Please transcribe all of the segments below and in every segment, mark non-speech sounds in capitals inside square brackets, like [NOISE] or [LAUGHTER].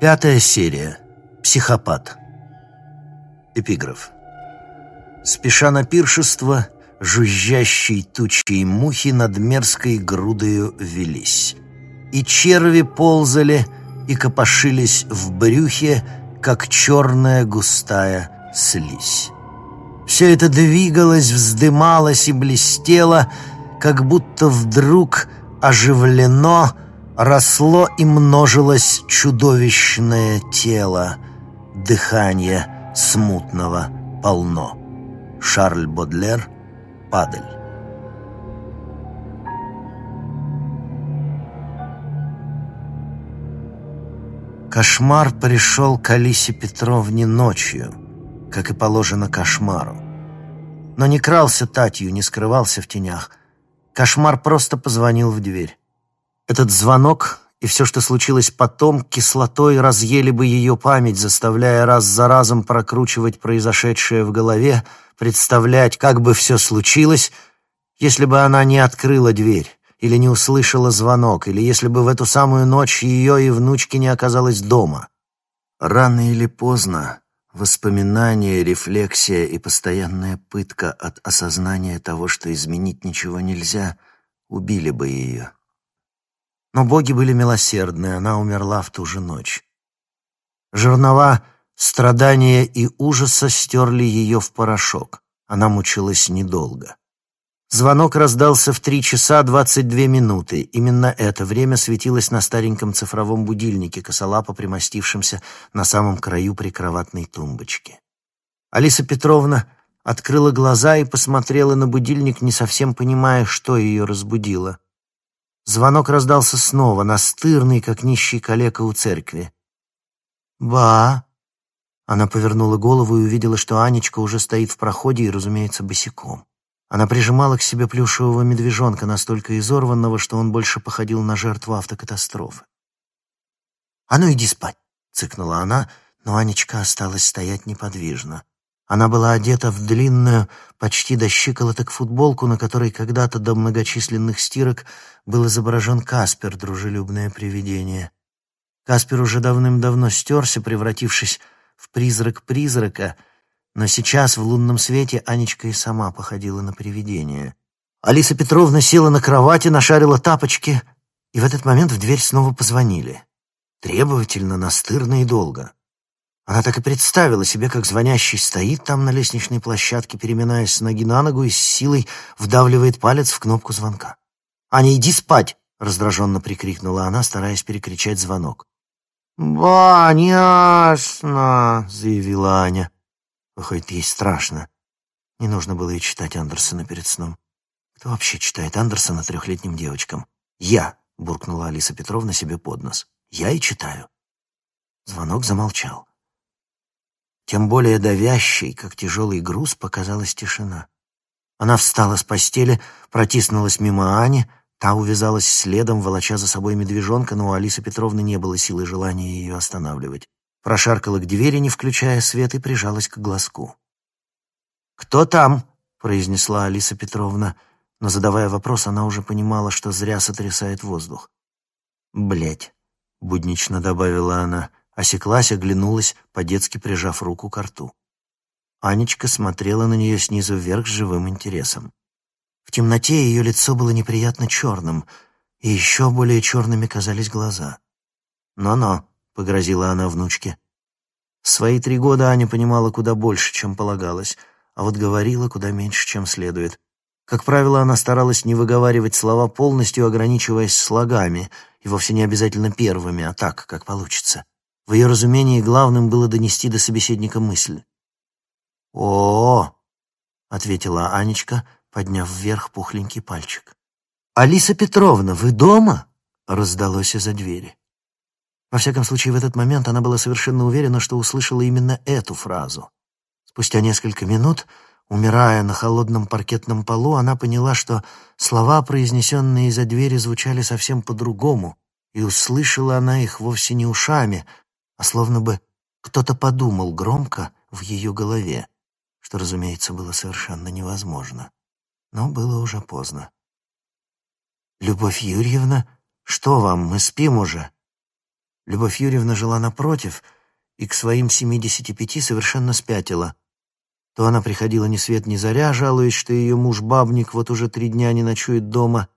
Пятая серия. Психопат. Эпиграф. Спеша на пиршество, жужжащей тучей мухи над мерзкой грудою велись. И черви ползали, и копошились в брюхе, как черная густая слизь. Все это двигалось, вздымалось и блестело, как будто вдруг оживлено росло и множилось чудовищное тело, дыхание смутного полно. Шарль Бодлер, Падель. Кошмар пришел к Алисе Петровне ночью, как и положено кошмару. Но не крался Татью, не скрывался в тенях. Кошмар просто позвонил в дверь. Этот звонок и все, что случилось потом, кислотой разъели бы ее память, заставляя раз за разом прокручивать произошедшее в голове, представлять, как бы все случилось, если бы она не открыла дверь или не услышала звонок, или если бы в эту самую ночь ее и внучки не оказалось дома. Рано или поздно воспоминания, рефлексия и постоянная пытка от осознания того, что изменить ничего нельзя, убили бы ее. Но боги были милосердны, она умерла в ту же ночь. Жернова страдания и ужаса стерли ее в порошок. Она мучилась недолго. Звонок раздался в три часа двадцать две минуты. Именно это время светилось на стареньком цифровом будильнике, косолапо примостившемся на самом краю прикроватной тумбочки. Алиса Петровна открыла глаза и посмотрела на будильник, не совсем понимая, что ее разбудило. Звонок раздался снова, настырный, как нищий калека у церкви. «Ба!» Она повернула голову и увидела, что Анечка уже стоит в проходе и, разумеется, босиком. Она прижимала к себе плюшевого медвежонка, настолько изорванного, что он больше походил на жертву автокатастрофы. «А ну иди спать!» — цыкнула она, но Анечка осталась стоять неподвижно. Она была одета в длинную, почти до щиколоток футболку, на которой когда-то до многочисленных стирок был изображен Каспер, дружелюбное привидение. Каспер уже давным-давно стерся, превратившись в призрак призрака — но сейчас в лунном свете Анечка и сама походила на привидение. Алиса Петровна села на кровати, нашарила тапочки, и в этот момент в дверь снова позвонили. Требовательно, настырно и долго. Она так и представила себе, как звонящий стоит там на лестничной площадке, переминаясь с ноги на ногу и с силой вдавливает палец в кнопку звонка. «Аня, иди спать!» — раздраженно прикрикнула она, стараясь перекричать звонок. «Баняшно!» — заявила Аня. Выходит, ей страшно. Не нужно было и читать Андерсона перед сном. Кто вообще читает Андерсона трехлетним девочкам? Я, буркнула Алиса Петровна себе под нос. Я и читаю. Звонок замолчал. Тем более давящей, как тяжелый груз, показалась тишина. Она встала с постели, протиснулась мимо Ани, та увязалась следом, волоча за собой медвежонка, но у Алисы Петровны не было силы желания ее останавливать прошаркала к двери, не включая свет, и прижалась к глазку. «Кто там?» — произнесла Алиса Петровна, но, задавая вопрос, она уже понимала, что зря сотрясает воздух. «Блядь», — буднично добавила она, осеклась, оглянулась, по-детски прижав руку к рту. Анечка смотрела на нее снизу вверх с живым интересом. В темноте ее лицо было неприятно черным, и еще более черными казались глаза. «Но-но», — погрозила она внучке. Свои три года Аня понимала куда больше, чем полагалось, а вот говорила куда меньше, чем следует. Как правило, она старалась не выговаривать слова полностью, ограничиваясь слогами, и вовсе не обязательно первыми, а так, как получится. В ее разумении главным было донести до собеседника мысль. «О-о-о!» — ответила Анечка, подняв вверх пухленький пальчик. «Алиса Петровна, вы дома?» — раздалось из-за двери. Во всяком случае, в этот момент она была совершенно уверена, что услышала именно эту фразу. Спустя несколько минут, умирая на холодном паркетном полу, она поняла, что слова, произнесенные из-за двери, звучали совсем по-другому, и услышала она их вовсе не ушами, а словно бы кто-то подумал громко в ее голове, что, разумеется, было совершенно невозможно. Но было уже поздно. «Любовь Юрьевна, что вам, мы спим уже?» Любовь Юрьевна жила напротив и к своим семидесяти пяти совершенно спятила. То она приходила ни свет ни заря, жалуясь, что ее муж-бабник вот уже три дня не ночует дома,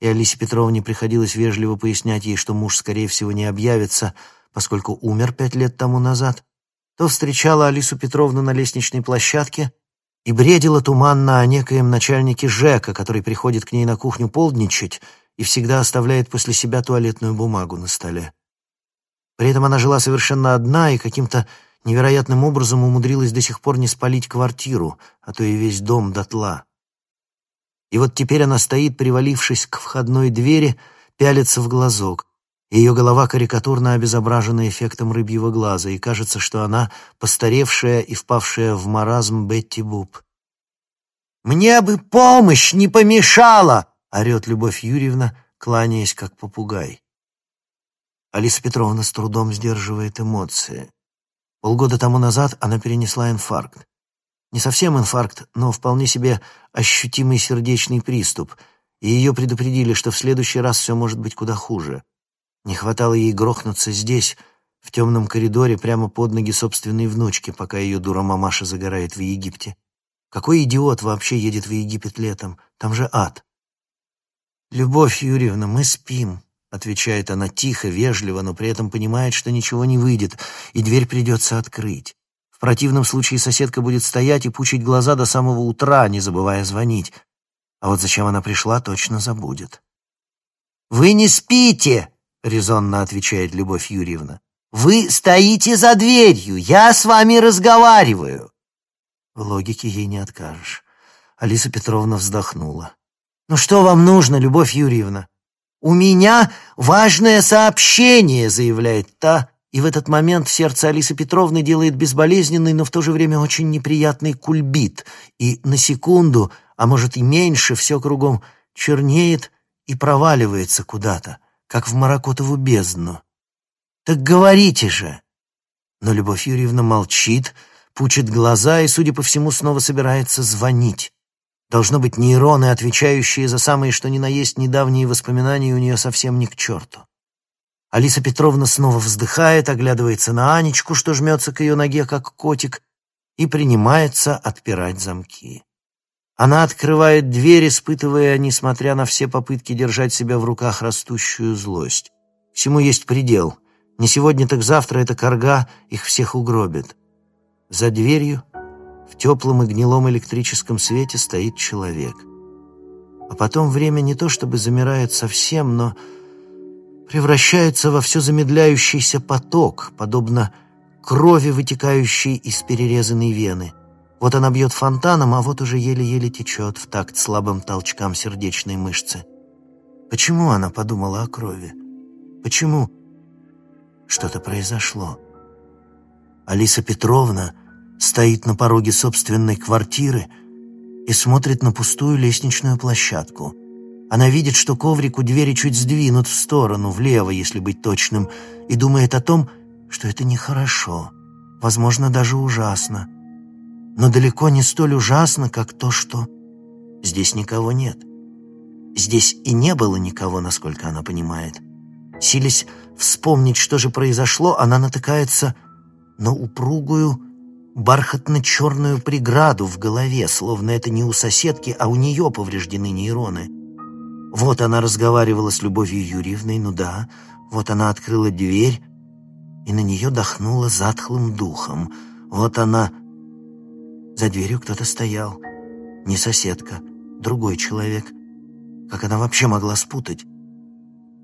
и Алисе Петровне приходилось вежливо пояснять ей, что муж, скорее всего, не объявится, поскольку умер пять лет тому назад, то встречала Алису Петровну на лестничной площадке и бредила туманно о некоем начальнике ЖЭКа, который приходит к ней на кухню полдничать и всегда оставляет после себя туалетную бумагу на столе. При этом она жила совершенно одна и каким-то невероятным образом умудрилась до сих пор не спалить квартиру, а то и весь дом дотла. И вот теперь она стоит, привалившись к входной двери, пялится в глазок. Ее голова карикатурно обезображена эффектом рыбьего глаза, и кажется, что она постаревшая и впавшая в маразм Бетти Буб. «Мне бы помощь не помешала!» — орет Любовь Юрьевна, кланяясь как попугай. Алиса Петровна с трудом сдерживает эмоции. Полгода тому назад она перенесла инфаркт. Не совсем инфаркт, но вполне себе ощутимый сердечный приступ, и ее предупредили, что в следующий раз все может быть куда хуже. Не хватало ей грохнуться здесь, в темном коридоре, прямо под ноги собственной внучки, пока ее дура мамаша загорает в Египте. Какой идиот вообще едет в Египет летом? Там же ад. «Любовь Юрьевна, мы спим», — отвечает она тихо, вежливо, но при этом понимает, что ничего не выйдет, и дверь придется открыть. В противном случае соседка будет стоять и пучить глаза до самого утра, не забывая звонить. А вот зачем она пришла, точно забудет. «Вы не спите!» — резонно отвечает Любовь Юрьевна. «Вы стоите за дверью, я с вами разговариваю!» В логике ей не откажешь. Алиса Петровна вздохнула. «Ну что вам нужно, Любовь Юрьевна?» «У меня важное сообщение», — заявляет та, и в этот момент сердце Алисы Петровны делает безболезненный, но в то же время очень неприятный кульбит, и на секунду, а может и меньше, все кругом чернеет и проваливается куда-то, как в Маракотову бездну. «Так говорите же!» Но Любовь Юрьевна молчит, пучит глаза и, судя по всему, снова собирается звонить. Должно быть, нейроны, отвечающие за самые что ни на есть недавние воспоминания, у нее совсем ни к черту. Алиса Петровна снова вздыхает, оглядывается на Анечку, что жмется к ее ноге, как котик, и принимается отпирать замки. Она открывает дверь, испытывая, несмотря на все попытки держать себя в руках, растущую злость. Всему есть предел. Не сегодня, так завтра эта корга их всех угробит. За дверью, в теплом и гнилом электрическом свете, стоит человек. А потом время не то чтобы замирает совсем, но превращается во все замедляющийся поток, подобно крови, вытекающей из перерезанной вены. Вот она бьет фонтаном, а вот уже еле-еле течет в такт слабым толчкам сердечной мышцы. Почему она подумала о крови? Почему что-то произошло? Алиса Петровна стоит на пороге собственной квартиры и смотрит на пустую лестничную площадку. Она видит, что коврик у двери чуть сдвинут в сторону, влево, если быть точным, и думает о том, что это нехорошо, возможно, даже ужасно. Но далеко не столь ужасно, как то, что здесь никого нет. Здесь и не было никого, насколько она понимает. Силясь вспомнить, что же произошло, она натыкается на упругую, бархатно-черную преграду в голове, словно это не у соседки, а у нее повреждены нейроны. Вот она разговаривала с Любовью Юрьевной, ну да. Вот она открыла дверь, и на нее дохнуло затхлым духом. Вот она... За дверью кто-то стоял. Не соседка, другой человек. Как она вообще могла спутать?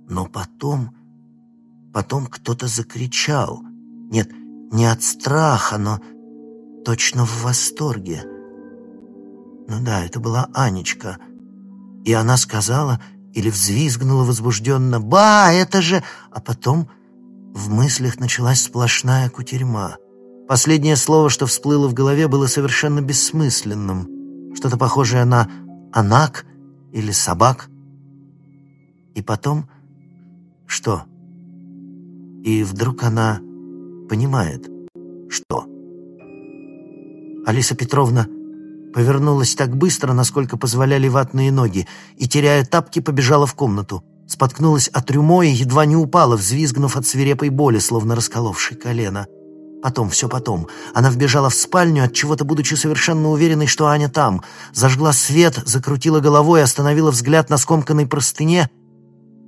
Но потом... Потом кто-то закричал. Нет, не от страха, но точно в восторге. Ну да, это была Анечка — и она сказала или взвизгнула возбужденно «Ба, это же...» А потом в мыслях началась сплошная кутерьма. Последнее слово, что всплыло в голове, было совершенно бессмысленным. Что-то похожее на «анак» или «собак». И потом... Что? И вдруг она понимает, что... Алиса Петровна Повернулась так быстро, насколько позволяли ватные ноги, и, теряя тапки, побежала в комнату. Споткнулась от трюмо и едва не упала, взвизгнув от свирепой боли, словно расколовшей колено. Потом, все потом. Она вбежала в спальню, от чего то будучи совершенно уверенной, что Аня там. Зажгла свет, закрутила головой, остановила взгляд на скомканной простыне.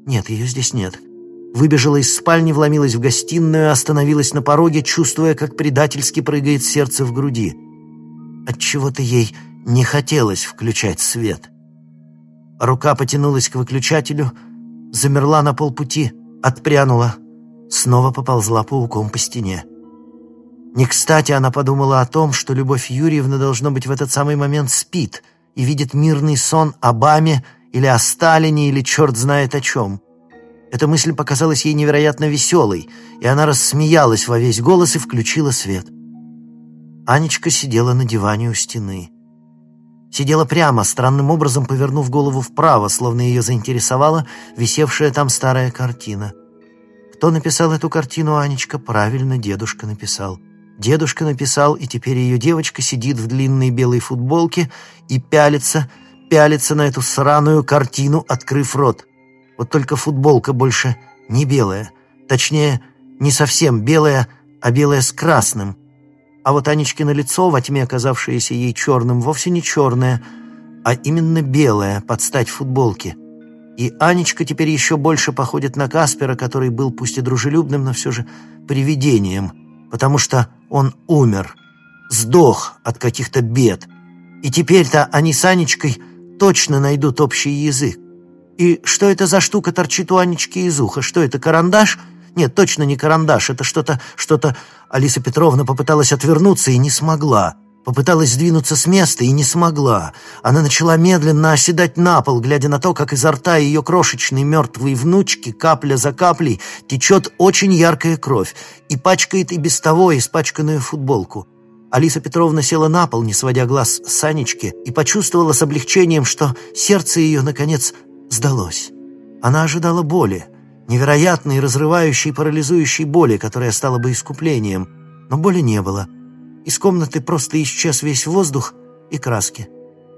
Нет, ее здесь нет. Выбежала из спальни, вломилась в гостиную, остановилась на пороге, чувствуя, как предательски прыгает сердце в груди. От чего то ей не хотелось включать свет. Рука потянулась к выключателю, замерла на полпути, отпрянула, снова поползла пауком по стене. Не кстати она подумала о том, что Любовь Юрьевна, должно быть, в этот самый момент спит и видит мирный сон об Аме или о Сталине или черт знает о чем. Эта мысль показалась ей невероятно веселой, и она рассмеялась во весь голос и включила свет. Анечка сидела на диване у стены. Сидела прямо, странным образом повернув голову вправо, словно ее заинтересовала висевшая там старая картина. Кто написал эту картину, Анечка? Правильно, дедушка написал. Дедушка написал, и теперь ее девочка сидит в длинной белой футболке и пялится, пялится на эту сраную картину, открыв рот. Вот только футболка больше не белая. Точнее, не совсем белая, а белая с красным. А вот Анечкино лицо, во тьме оказавшееся ей черным, вовсе не черное, а именно белое, под стать футболке. И Анечка теперь еще больше походит на Каспера, который был пусть и дружелюбным, но все же привидением, потому что он умер, сдох от каких-то бед. И теперь-то они с Анечкой точно найдут общий язык. И что это за штука торчит у Анечки из уха? Что это, карандаш? Нет, точно не карандаш. Это что-то, что-то... Алиса Петровна попыталась отвернуться и не смогла. Попыталась сдвинуться с места и не смогла. Она начала медленно оседать на пол, глядя на то, как изо рта ее крошечной мертвой внучки капля за каплей течет очень яркая кровь и пачкает и без того испачканную футболку. Алиса Петровна села на пол, не сводя глаз с Анечки, и почувствовала с облегчением, что сердце ее, наконец, сдалось. Она ожидала боли, невероятной, разрывающей, парализующей боли, которая стала бы искуплением, но боли не было. Из комнаты просто исчез весь воздух и краски.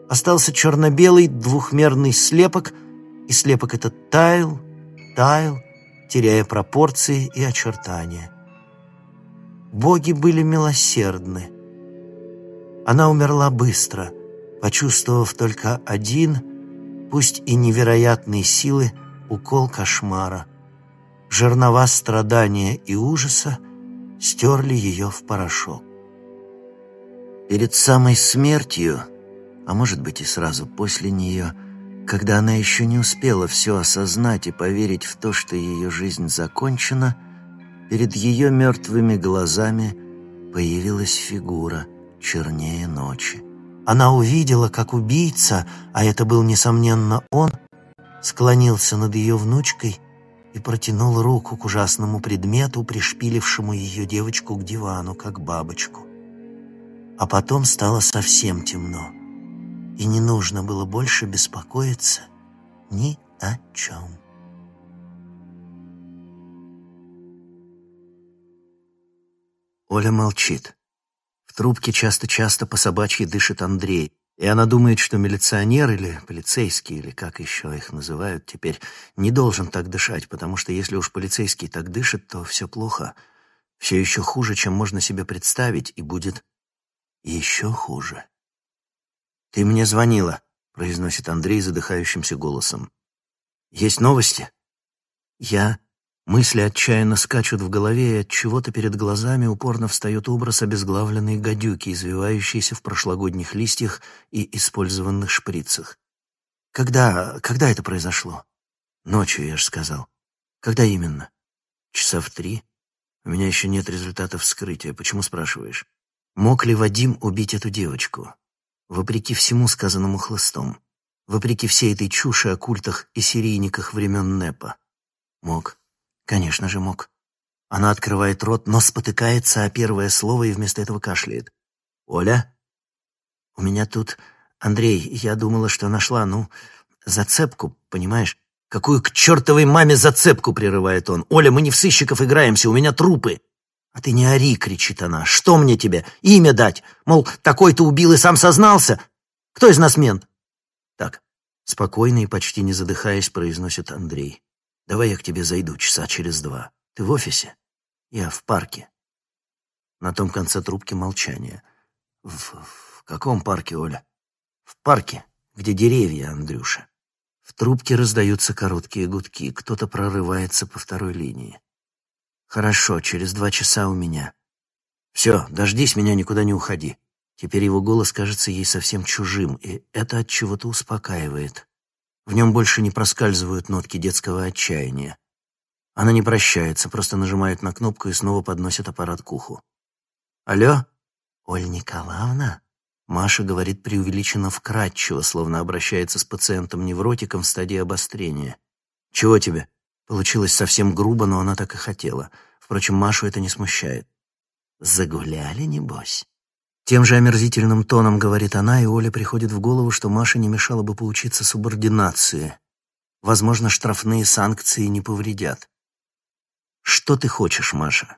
Остался черно-белый двухмерный слепок, и слепок этот таял, таял, теряя пропорции и очертания. Боги были милосердны. Она умерла быстро, почувствовав только один — пусть и невероятной силы, укол кошмара. Жернова страдания и ужаса стерли ее в порошок. Перед самой смертью, а может быть и сразу после нее, когда она еще не успела все осознать и поверить в то, что ее жизнь закончена, перед ее мертвыми глазами появилась фигура чернее ночи. Она увидела, как убийца, а это был, несомненно, он, склонился над ее внучкой и протянул руку к ужасному предмету, пришпилившему ее девочку к дивану, как бабочку. А потом стало совсем темно, и не нужно было больше беспокоиться ни о чем. Оля молчит. В трубке часто-часто по собачьи дышит Андрей, и она думает, что милиционер или полицейский, или как еще их называют теперь, не должен так дышать, потому что если уж полицейский так дышит, то все плохо. Все еще хуже, чем можно себе представить, и будет еще хуже. «Ты мне звонила», — произносит Андрей задыхающимся голосом. «Есть новости?» «Я...» Мысли отчаянно скачут в голове, и от чего-то перед глазами упорно встает образ обезглавленной гадюки, извивающейся в прошлогодних листьях и использованных шприцах. Когда, когда это произошло? Ночью, я же сказал. Когда именно? Часа в три? У меня еще нет результатов вскрытия. Почему спрашиваешь? Мог ли Вадим убить эту девочку? Вопреки всему сказанному хлыстом. Вопреки всей этой чуши о культах и серийниках времен НЭПа. Мог. Конечно же, мог. Она открывает рот, но спотыкается о первое слово и вместо этого кашляет. «Оля?» «У меня тут... Андрей, я думала, что нашла, ну, зацепку, понимаешь?» «Какую к чертовой маме зацепку?» — прерывает он. «Оля, мы не в сыщиков играемся, у меня трупы!» «А ты не ори!» — кричит она. «Что мне тебе? Имя дать? Мол, такой-то убил и сам сознался? Кто из нас мент?» «Так, спокойно и почти не задыхаясь, произносит Андрей. Давай я к тебе зайду часа через два. Ты в офисе? Я в парке. На том конце трубки молчание. В, в каком парке, Оля? В парке, где деревья, Андрюша. В трубке раздаются короткие гудки. Кто-то прорывается по второй линии. Хорошо, через два часа у меня. Все, дождись меня, никуда не уходи. Теперь его голос кажется ей совсем чужим, и это от чего-то успокаивает. В нем больше не проскальзывают нотки детского отчаяния. Она не прощается, просто нажимает на кнопку и снова подносит аппарат к уху. «Алло? Оль Николаевна?» Маша говорит преувеличенно вкратчиво, словно обращается с пациентом-невротиком в стадии обострения. «Чего тебе?» Получилось совсем грубо, но она так и хотела. Впрочем, Машу это не смущает. «Загуляли, небось?» Тем же омерзительным тоном говорит она, и Оле приходит в голову, что Маше не мешало бы поучиться субординации. Возможно, штрафные санкции не повредят. «Что ты хочешь, Маша?»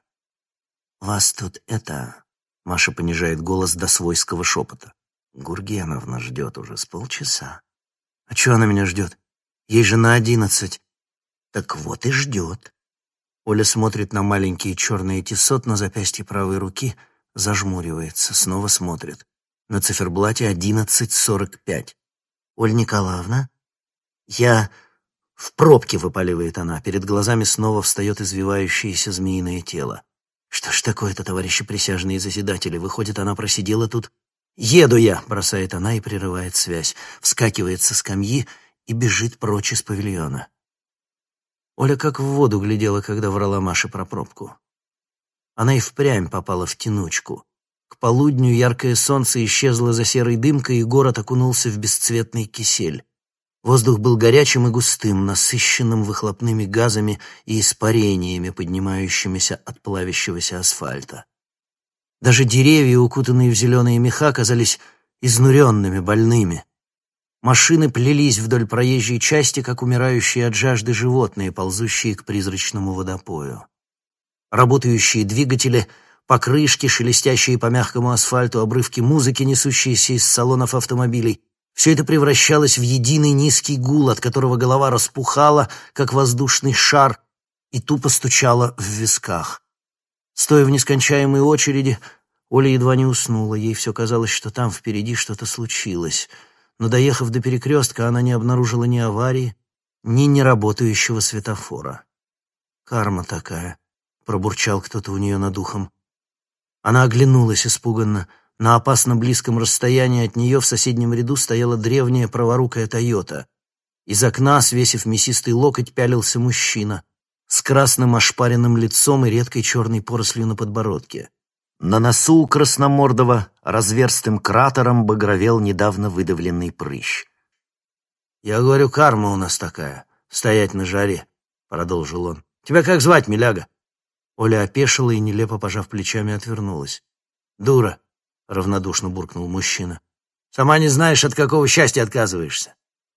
«Вас тут это...» Маша понижает голос до свойского шепота. «Гургеновна ждет уже с полчаса». «А что она меня ждет? Ей же на одиннадцать». «Так вот и ждет». Оля смотрит на маленькие черные тесот на запястье правой руки — Зажмуривается, снова смотрит. На циферблате одиннадцать сорок пять. «Оль Николаевна?» «Я...» В пробке выпаливает она. Перед глазами снова встает извивающееся змеиное тело. «Что ж такое-то, товарищи присяжные заседатели? Выходит, она просидела тут...» «Еду я!» — бросает она и прерывает связь. Вскакивает со скамьи и бежит прочь из павильона. Оля как в воду глядела, когда врала Маше про пробку. Она и впрямь попала в тянучку. К полудню яркое солнце исчезло за серой дымкой, и город окунулся в бесцветный кисель. Воздух был горячим и густым, насыщенным выхлопными газами и испарениями, поднимающимися от плавящегося асфальта. Даже деревья, укутанные в зеленые меха, казались изнуренными, больными. Машины плелись вдоль проезжей части, как умирающие от жажды животные, ползущие к призрачному водопою работающие двигатели, покрышки, шелестящие по мягкому асфальту обрывки музыки, несущиеся из салонов автомобилей. Все это превращалось в единый низкий гул, от которого голова распухала, как воздушный шар, и тупо стучала в висках. Стоя в нескончаемой очереди, Оля едва не уснула. Ей все казалось, что там впереди что-то случилось. Но, доехав до перекрестка, она не обнаружила ни аварии, ни неработающего светофора. Карма такая. — пробурчал кто-то у нее над ухом. Она оглянулась испуганно. На опасно близком расстоянии от нее в соседнем ряду стояла древняя праворукая «Тойота». Из окна, свесив мясистый локоть, пялился мужчина с красным ошпаренным лицом и редкой черной порослью на подбородке. На носу у красномордого разверстым кратером багровел недавно выдавленный прыщ. «Я говорю, карма у нас такая, стоять на жаре», — продолжил он. «Тебя как звать, миляга?» Оля опешила и, нелепо пожав плечами, отвернулась. «Дура!» — равнодушно буркнул мужчина. «Сама не знаешь, от какого счастья отказываешься!»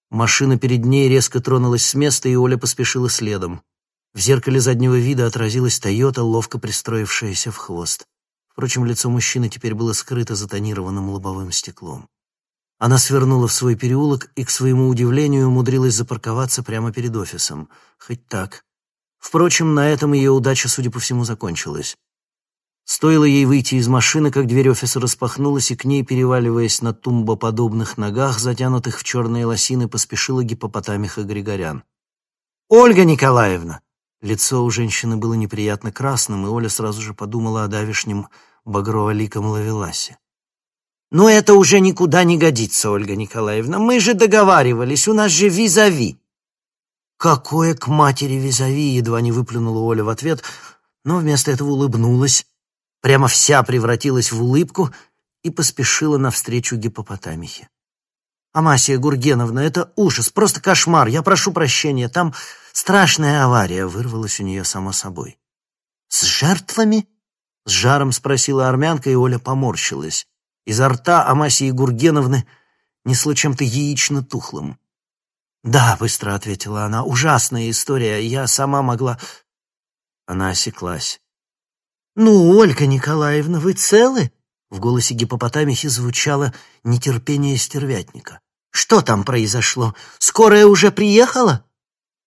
Машина перед ней резко тронулась с места, и Оля поспешила следом. В зеркале заднего вида отразилась Тойота, ловко пристроившаяся в хвост. Впрочем, лицо мужчины теперь было скрыто за тонированным лобовым стеклом. Она свернула в свой переулок и, к своему удивлению, умудрилась запарковаться прямо перед офисом. Хоть так. Впрочем, на этом ее удача, судя по всему, закончилась. Стоило ей выйти из машины, как дверь офиса распахнулась, и к ней, переваливаясь на тумбоподобных ногах, затянутых в черные лосины, поспешила гипопотамиха Григорян. «Ольга Николаевна!» Лицо у женщины было неприятно красным, и Оля сразу же подумала о давешнем багрово-ликом лавеласе. «Но это уже никуда не годится, Ольга Николаевна. Мы же договаривались, у нас же визави. «Какое к матери визави!» — едва не выплюнула Оля в ответ, но вместо этого улыбнулась, прямо вся превратилась в улыбку и поспешила навстречу гипопотамихе. «Амасия Гургеновна, это ужас, просто кошмар, я прошу прощения, там страшная авария», — вырвалась у нее само собой. «С жертвами?» — с жаром спросила армянка, и Оля поморщилась. Изо рта Амасии Гургеновны несло чем-то яично-тухлым. «Да», — быстро ответила она, — «ужасная история. Я сама могла...» Она осеклась. «Ну, Ольга Николаевна, вы целы?» В голосе гипопотамихи звучало нетерпение стервятника. «Что там произошло? Скорая уже приехала?»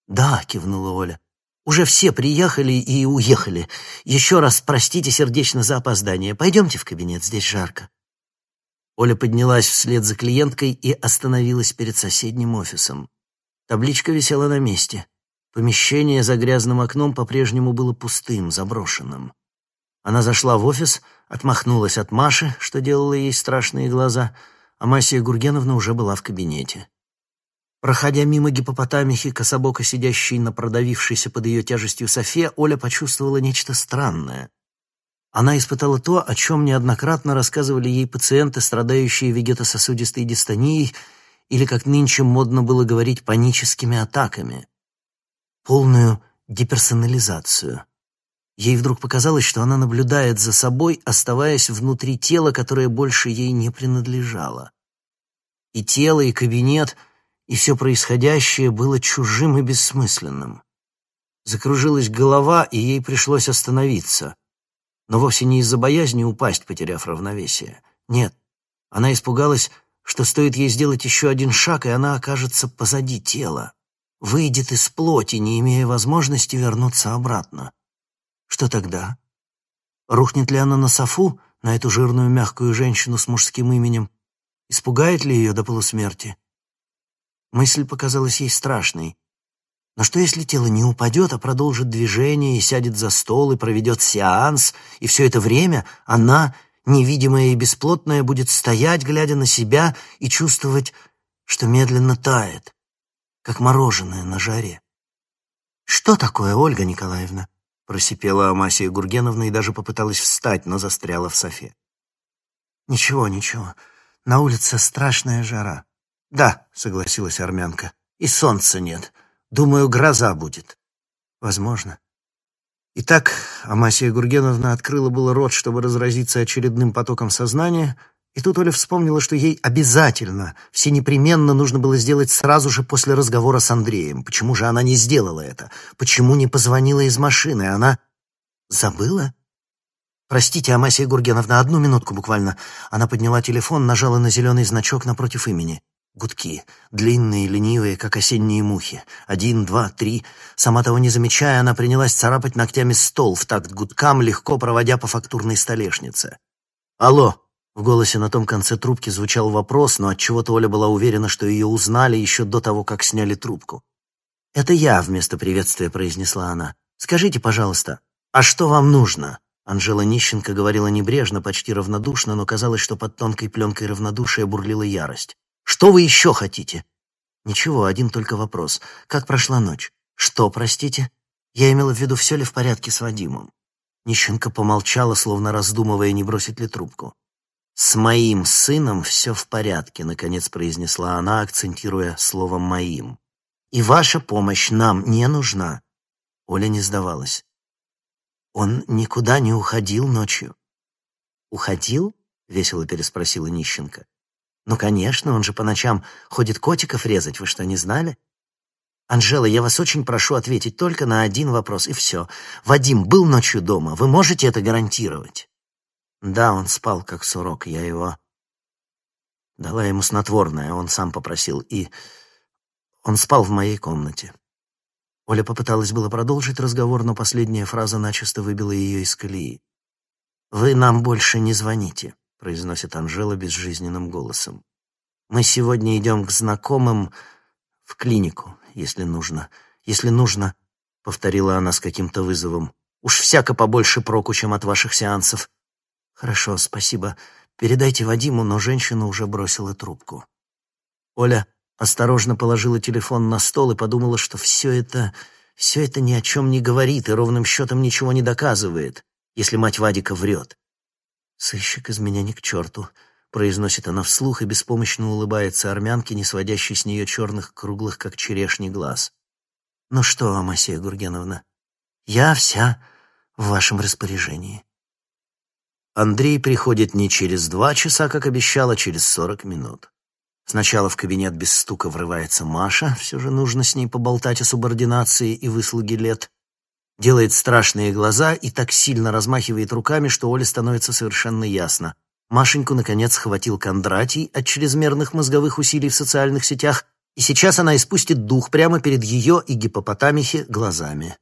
«Да», — кивнула Оля. Уже все приехали и уехали. Еще раз простите сердечно за опоздание. Пойдемте в кабинет, здесь жарко». Оля поднялась вслед за клиенткой и остановилась перед соседним офисом. Табличка висела на месте. Помещение за грязным окном по-прежнему было пустым, заброшенным. Она зашла в офис, отмахнулась от Маши, что делало ей страшные глаза, а Масия Гургеновна уже была в кабинете. Проходя мимо гипопотамихи, кособоко сидящей на продавившейся под ее тяжестью Софе, Оля почувствовала нечто странное. Она испытала то, о чем неоднократно рассказывали ей пациенты, страдающие вегетососудистой дистонией, или, как нынче модно было говорить, паническими атаками. Полную деперсонализацию. Ей вдруг показалось, что она наблюдает за собой, оставаясь внутри тела, которое больше ей не принадлежало. И тело, и кабинет — и все происходящее было чужим и бессмысленным. Закружилась голова, и ей пришлось остановиться. Но вовсе не из-за боязни упасть, потеряв равновесие. Нет, она испугалась, что стоит ей сделать еще один шаг, и она окажется позади тела, выйдет из плоти, не имея возможности вернуться обратно. Что тогда? Рухнет ли она на софу, на эту жирную мягкую женщину с мужским именем? Испугает ли ее до полусмерти? Мысль показалась ей страшной. Но что если тело не упадет, а продолжит движение и сядет за стол и проведет сеанс, и все это время она, невидимая и бесплотная, будет стоять, глядя на себя и чувствовать, что медленно тает, как мороженое на жаре. «Что такое, Ольга Николаевна?» Просипела Амасия Гургеновна и даже попыталась встать, но застряла в софе. «Ничего, ничего. На улице страшная жара. «Да», — согласилась армянка, — «и солнца нет. Думаю, гроза будет». «Возможно». Итак, Амасия Гургеновна открыла было рот, чтобы разразиться очередным потоком сознания, и тут Оля вспомнила, что ей обязательно, все непременно нужно было сделать сразу же после разговора с Андреем. Почему же она не сделала это? Почему не позвонила из машины? Она забыла? «Простите, Амасия Гургеновна, одну минутку буквально». Она подняла телефон, нажала на зеленый значок напротив имени. Гудки, длинные, ленивые, как осенние мухи. Один, два, три. Сама того не замечая, она принялась царапать ногтями стол в такт гудкам, легко проводя по фактурной столешнице. «Алло!» В голосе на том конце трубки звучал вопрос, но отчего-то Оля была уверена, что ее узнали еще до того, как сняли трубку. «Это я», — вместо приветствия произнесла она. «Скажите, пожалуйста, а что вам нужно?» Анжела Нищенко говорила небрежно, почти равнодушно, но казалось, что под тонкой пленкой равнодушия бурлила ярость. Что вы еще хотите?» «Ничего, один только вопрос. Как прошла ночь?» «Что, простите?» Я имела в виду, все ли в порядке с Вадимом. Нищенко помолчала, словно раздумывая, не бросить ли трубку. «С моим сыном все в порядке», — наконец произнесла она, акцентируя слово «моим». «И ваша помощь нам не нужна». Оля не сдавалась. «Он никуда не уходил ночью». «Уходил?» — весело переспросила Нищенко. «Ну, конечно, он же по ночам ходит котиков резать, вы что, не знали?» «Анжела, я вас очень прошу ответить только на один вопрос, и все. Вадим был ночью дома, вы можете это гарантировать?» «Да, он спал, как сурок, я его...» Дала ему снотворное, он сам попросил, и... Он спал в моей комнате. Оля попыталась было продолжить разговор, но последняя фраза начисто выбила ее из колеи. «Вы нам больше не звоните», — произносит Анжела безжизненным голосом. «Мы сегодня идем к знакомым в клинику, если нужно. Если нужно», — повторила она с каким-то вызовом. «Уж всяко побольше проку, чем от ваших сеансов». «Хорошо, спасибо. Передайте Вадиму», но женщина уже бросила трубку. Оля осторожно положила телефон на стол и подумала, что все это... все это ни о чем не говорит и ровным счетом ничего не доказывает, если мать Вадика врет. «Сыщик из меня ни к черту», — произносит она вслух и беспомощно улыбается армянке, не сводящей с нее черных, круглых, как черешни, глаз. «Ну что, Амасия Гургеновна, я вся в вашем распоряжении». Андрей приходит не через два часа, как обещал, а через сорок минут. Сначала в кабинет без стука врывается Маша, все же нужно с ней поболтать о субординации и выслуге лет делает страшные глаза и так сильно размахивает руками, что Оле становится совершенно ясно. Машеньку, наконец, схватил Кондратий от чрезмерных мозговых усилий в социальных сетях, и сейчас она испустит дух прямо перед ее и гипопотамихи глазами.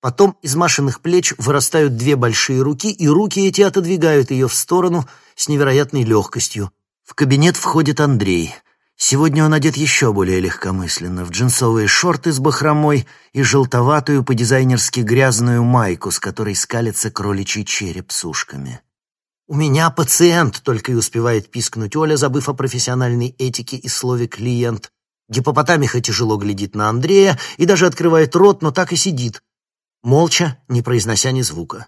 Потом из Машиных плеч вырастают две большие руки, и руки эти отодвигают ее в сторону с невероятной легкостью. В кабинет входит Андрей. Сегодня он одет еще более легкомысленно, в джинсовые шорты с бахромой и желтоватую по-дизайнерски грязную майку, с которой скалится кроличий череп с ушками. «У меня пациент!» — только и успевает пискнуть Оля, забыв о профессиональной этике и слове «клиент». Гипопотамиха тяжело глядит на Андрея и даже открывает рот, но так и сидит, молча, не произнося ни звука.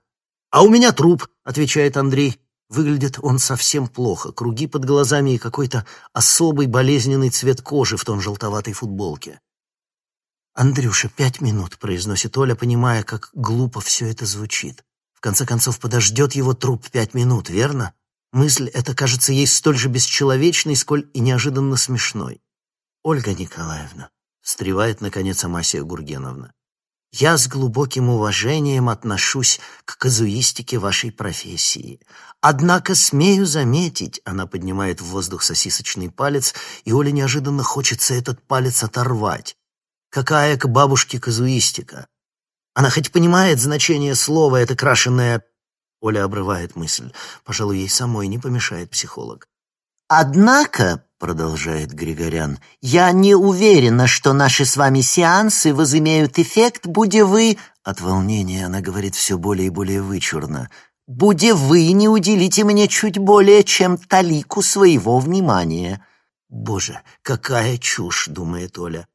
«А у меня труп», — отвечает Андрей. Выглядит он совсем плохо, круги под глазами и какой-то особый болезненный цвет кожи в том желтоватой футболке. «Андрюша, пять минут», — произносит Оля, понимая, как глупо все это звучит. В конце концов, подождет его труп пять минут, верно? Мысль эта кажется ей столь же бесчеловечной, сколь и неожиданно смешной. «Ольга Николаевна», — встревает, наконец, Амасия Гургеновна, я с глубоким уважением отношусь к казуистике вашей профессии. Однако смею заметить, она поднимает в воздух сосисочный палец, и Оле неожиданно хочется этот палец оторвать. Какая к бабушке казуистика? Она хоть понимает значение слова, это крашенное... Оля обрывает мысль. Пожалуй, ей самой не помешает психолог. Однако, продолжает Григорян, я не уверена, что наши с вами сеансы возымеют эффект, будь вы... От волнения она говорит все более и более вычурно. «Будь вы не уделите мне чуть более, чем талику своего внимания». «Боже, какая чушь!» — думает Оля.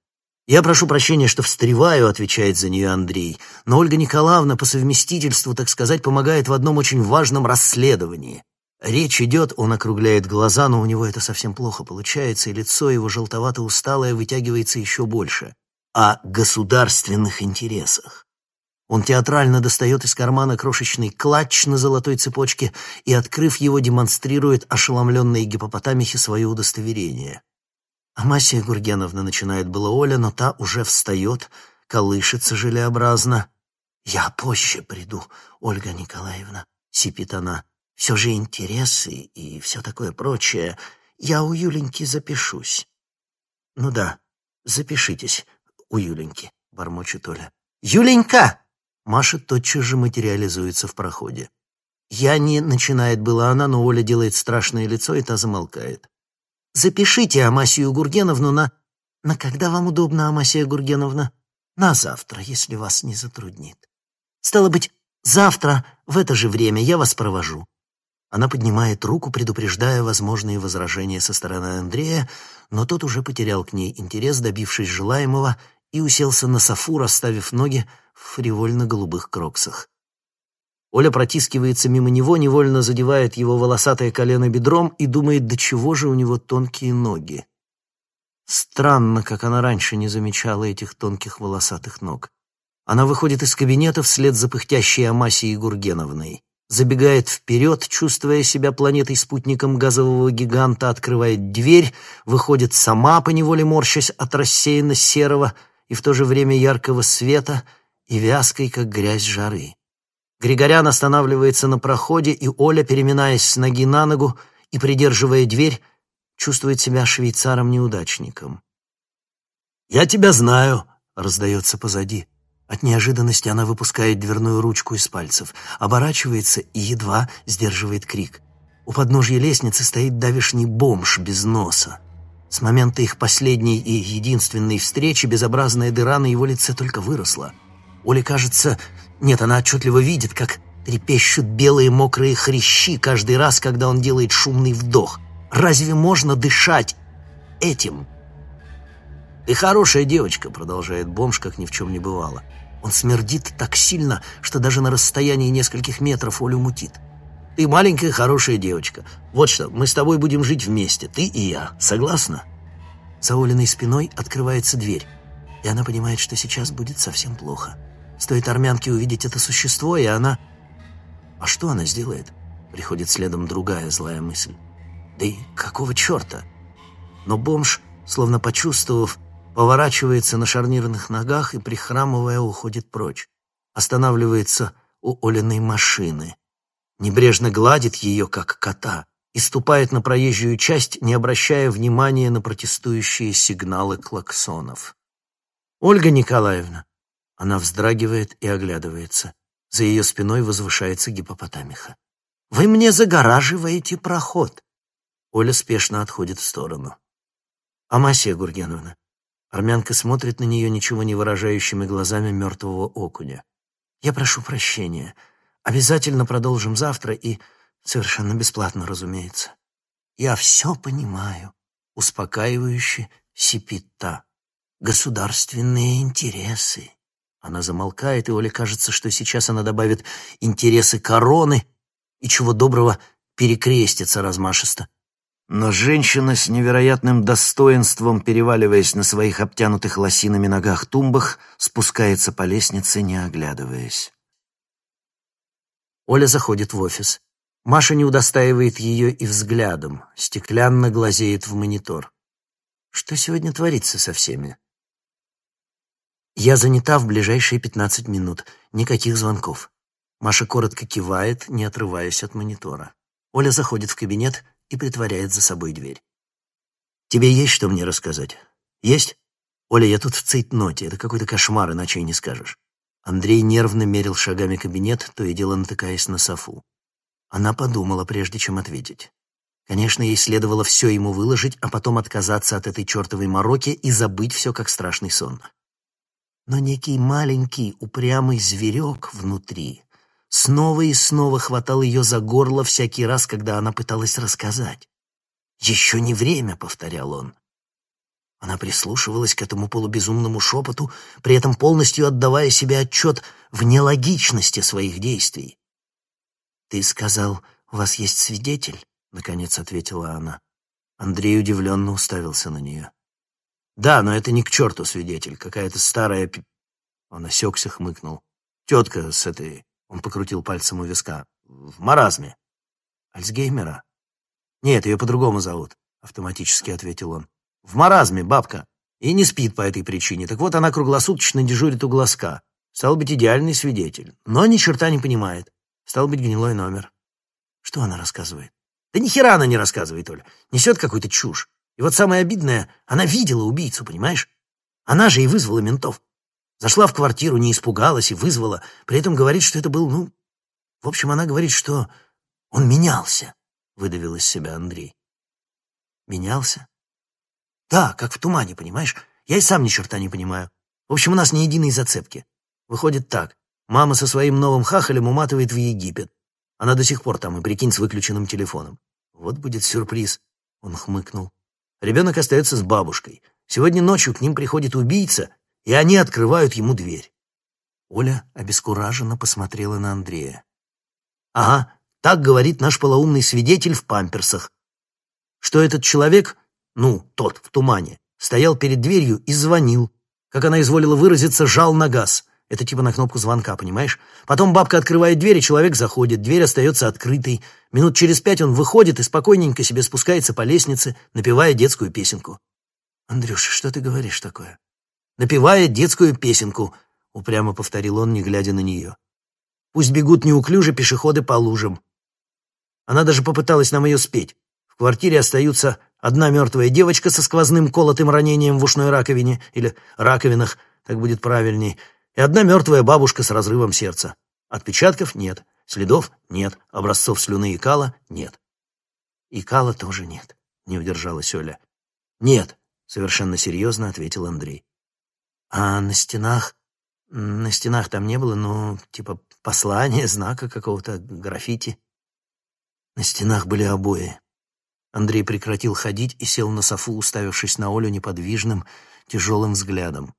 «Я прошу прощения, что встреваю», — отвечает за нее Андрей. «Но Ольга Николаевна по совместительству, так сказать, помогает в одном очень важном расследовании. Речь идет, он округляет глаза, но у него это совсем плохо получается, и лицо его желтовато-усталое вытягивается еще больше. О государственных интересах. Он театрально достает из кармана крошечный клатч на золотой цепочке и, открыв его, демонстрирует ошеломленной гипопотамихе свое удостоверение. Амасия Гургеновна начинает было Оля, но та уже встает, колышется желеобразно. «Я позже приду, Ольга Николаевна», — сипит она. Все же интересы и все такое прочее. Я у Юленьки запишусь. Ну да, запишитесь у Юленьки, бормочет Оля. Юленька! Маша тотчас же материализуется в проходе. Я не начинает была она, но Оля делает страшное лицо, и та замолкает. Запишите Амасию Гургеновну на... На когда вам удобно, Амасия Гургеновна? На завтра, если вас не затруднит. Стало быть, завтра в это же время я вас провожу. Она поднимает руку, предупреждая возможные возражения со стороны Андрея, но тот уже потерял к ней интерес, добившись желаемого, и уселся на софу, расставив ноги в фривольно-голубых кроксах. Оля протискивается мимо него, невольно задевает его волосатое колено бедром и думает, до чего же у него тонкие ноги. Странно, как она раньше не замечала этих тонких волосатых ног. Она выходит из кабинета вслед за пыхтящей Амасией Гургеновной забегает вперед, чувствуя себя планетой-спутником газового гиганта, открывает дверь, выходит сама, поневоле морщась от рассеянно серого и в то же время яркого света и вязкой, как грязь жары. Григорян останавливается на проходе, и Оля, переминаясь с ноги на ногу и придерживая дверь, чувствует себя швейцаром-неудачником. «Я тебя знаю», — раздается позади. От неожиданности она выпускает дверную ручку из пальцев, оборачивается и едва сдерживает крик. У подножья лестницы стоит давишний бомж без носа. С момента их последней и единственной встречи безобразная дыра на его лице только выросла. Оле кажется... Нет, она отчетливо видит, как трепещут белые мокрые хрящи каждый раз, когда он делает шумный вдох. Разве можно дышать этим? «Ты хорошая девочка», — продолжает бомж, как ни в чем не бывало. Он смердит так сильно, что даже на расстоянии нескольких метров Олю мутит. «Ты маленькая хорошая девочка. Вот что, мы с тобой будем жить вместе, ты и я. Согласна?» За Олиной спиной открывается дверь, и она понимает, что сейчас будет совсем плохо. Стоит армянке увидеть это существо, и она... А что она сделает? Приходит следом другая злая мысль. Да и какого черта? Но бомж, словно почувствовав, поворачивается на шарнирных ногах и, прихрамывая, уходит прочь. Останавливается у Олиной машины. Небрежно гладит ее, как кота, и ступает на проезжую часть, не обращая внимания на протестующие сигналы клаксонов. «Ольга Николаевна, Она вздрагивает и оглядывается. За ее спиной возвышается гипопотамиха. «Вы мне загораживаете проход!» Оля спешно отходит в сторону. «Амасия Гургеновна». Армянка смотрит на нее ничего не выражающими глазами мертвого окуня. «Я прошу прощения. Обязательно продолжим завтра и совершенно бесплатно, разумеется». «Я все понимаю», — успокаивающе сипит та. «Государственные интересы». Она замолкает, и Оле кажется, что сейчас она добавит «интересы короны» и чего доброго перекрестится размашисто. Но женщина с невероятным достоинством, переваливаясь на своих обтянутых лосинами ногах тумбах, спускается по лестнице, не оглядываясь. Оля заходит в офис. Маша не удостаивает ее и взглядом, стеклянно глазеет в монитор. Что сегодня творится со всеми? Я занята в ближайшие пятнадцать минут. Никаких звонков. Маша коротко кивает, не отрываясь от монитора. Оля заходит в кабинет и притворяет за собой дверь. «Тебе есть что мне рассказать?» «Есть?» «Оля, я тут в цейтноте. Это какой-то кошмар, иначе и не скажешь». Андрей нервно мерил шагами кабинет, то и дело натыкаясь на Софу. Она подумала, прежде чем ответить. Конечно, ей следовало все ему выложить, а потом отказаться от этой чертовой мороки и забыть все, как страшный сон но некий маленький упрямый зверек внутри снова и снова хватал ее за горло всякий раз, когда она пыталась рассказать. «Еще не время», — повторял он. Она прислушивалась к этому полубезумному шепоту, при этом полностью отдавая себе отчет в нелогичности своих действий. «Ты сказал, у вас есть свидетель?» — наконец ответила она. Андрей удивленно уставился на нее. Да, но это не к черту свидетель, какая-то старая... Он осекся, хмыкнул. Тетка с этой... Он покрутил пальцем у виска. В маразме. Альцгеймера? Нет, ее по-другому зовут, автоматически ответил он. В маразме, бабка. И не спит по этой причине. Так вот, она круглосуточно дежурит у глазка. Стал быть, идеальный свидетель. Но ни черта не понимает. Стал быть, гнилой номер. Что она рассказывает? Да ни хера она не рассказывает, Оля. Несет какую-то чушь. И вот самое обидное, она видела убийцу, понимаешь? Она же и вызвала ментов. Зашла в квартиру, не испугалась и вызвала. При этом говорит, что это был, ну... В общем, она говорит, что он менялся, выдавил из себя Андрей. Менялся? Да, как в тумане, понимаешь? Я и сам ни черта не понимаю. В общем, у нас ни единой зацепки. Выходит так. Мама со своим новым хахалем уматывает в Египет. Она до сих пор там, и прикинь, с выключенным телефоном. Вот будет сюрприз. Он хмыкнул. Ребенок остается с бабушкой. Сегодня ночью к ним приходит убийца, и они открывают ему дверь. Оля обескураженно посмотрела на Андрея. «Ага, так говорит наш полоумный свидетель в памперсах. Что этот человек, ну, тот в тумане, стоял перед дверью и звонил. Как она изволила выразиться, жал на газ. Это типа на кнопку звонка, понимаешь? Потом бабка открывает дверь, и человек заходит, дверь остается открытой. Минут через пять он выходит и спокойненько себе спускается по лестнице, напевая детскую песенку. «Андрюша, что ты говоришь такое?» «Напевая детскую песенку», — упрямо повторил он, не глядя на нее. «Пусть бегут неуклюже пешеходы по лужам». Она даже попыталась нам ее спеть. В квартире остаются одна мертвая девочка со сквозным колотым ранением в ушной раковине, или раковинах, так будет правильней, и одна мертвая бабушка с разрывом сердца. Отпечатков нет, следов нет, образцов слюны и кала нет. И кала тоже нет, не удержалась Оля. Нет, совершенно серьезно ответил Андрей. А на стенах... На стенах там не было, ну, типа послания, [LAUGHS] знака какого-то, граффити. На стенах были обои. Андрей прекратил ходить и сел на софу, уставившись на Олю неподвижным, тяжелым взглядом.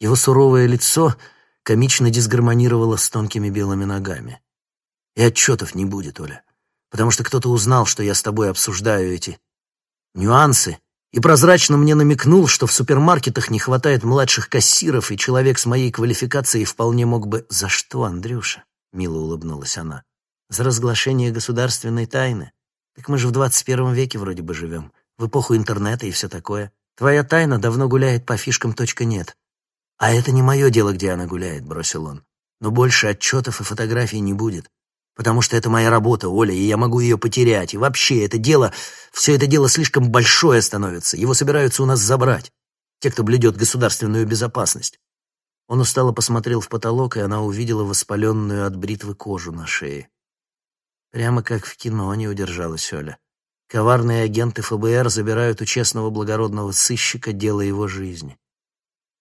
Его суровое лицо комично дисгармонировало с тонкими белыми ногами. И отчетов не будет, Оля, потому что кто-то узнал, что я с тобой обсуждаю эти нюансы, и прозрачно мне намекнул, что в супермаркетах не хватает младших кассиров, и человек с моей квалификацией вполне мог бы... «За что, Андрюша?» — мило улыбнулась она. «За разглашение государственной тайны. Так мы же в двадцать первом веке вроде бы живем, в эпоху интернета и все такое. Твоя тайна давно гуляет по фишкам точка нет. «А это не мое дело, где она гуляет», — бросил он. «Но больше отчетов и фотографий не будет, потому что это моя работа, Оля, и я могу ее потерять. И вообще, это дело, все это дело слишком большое становится. Его собираются у нас забрать, те, кто блюдет государственную безопасность». Он устало посмотрел в потолок, и она увидела воспаленную от бритвы кожу на шее. Прямо как в кино не удержалась Оля. Коварные агенты ФБР забирают у честного благородного сыщика дело его жизни.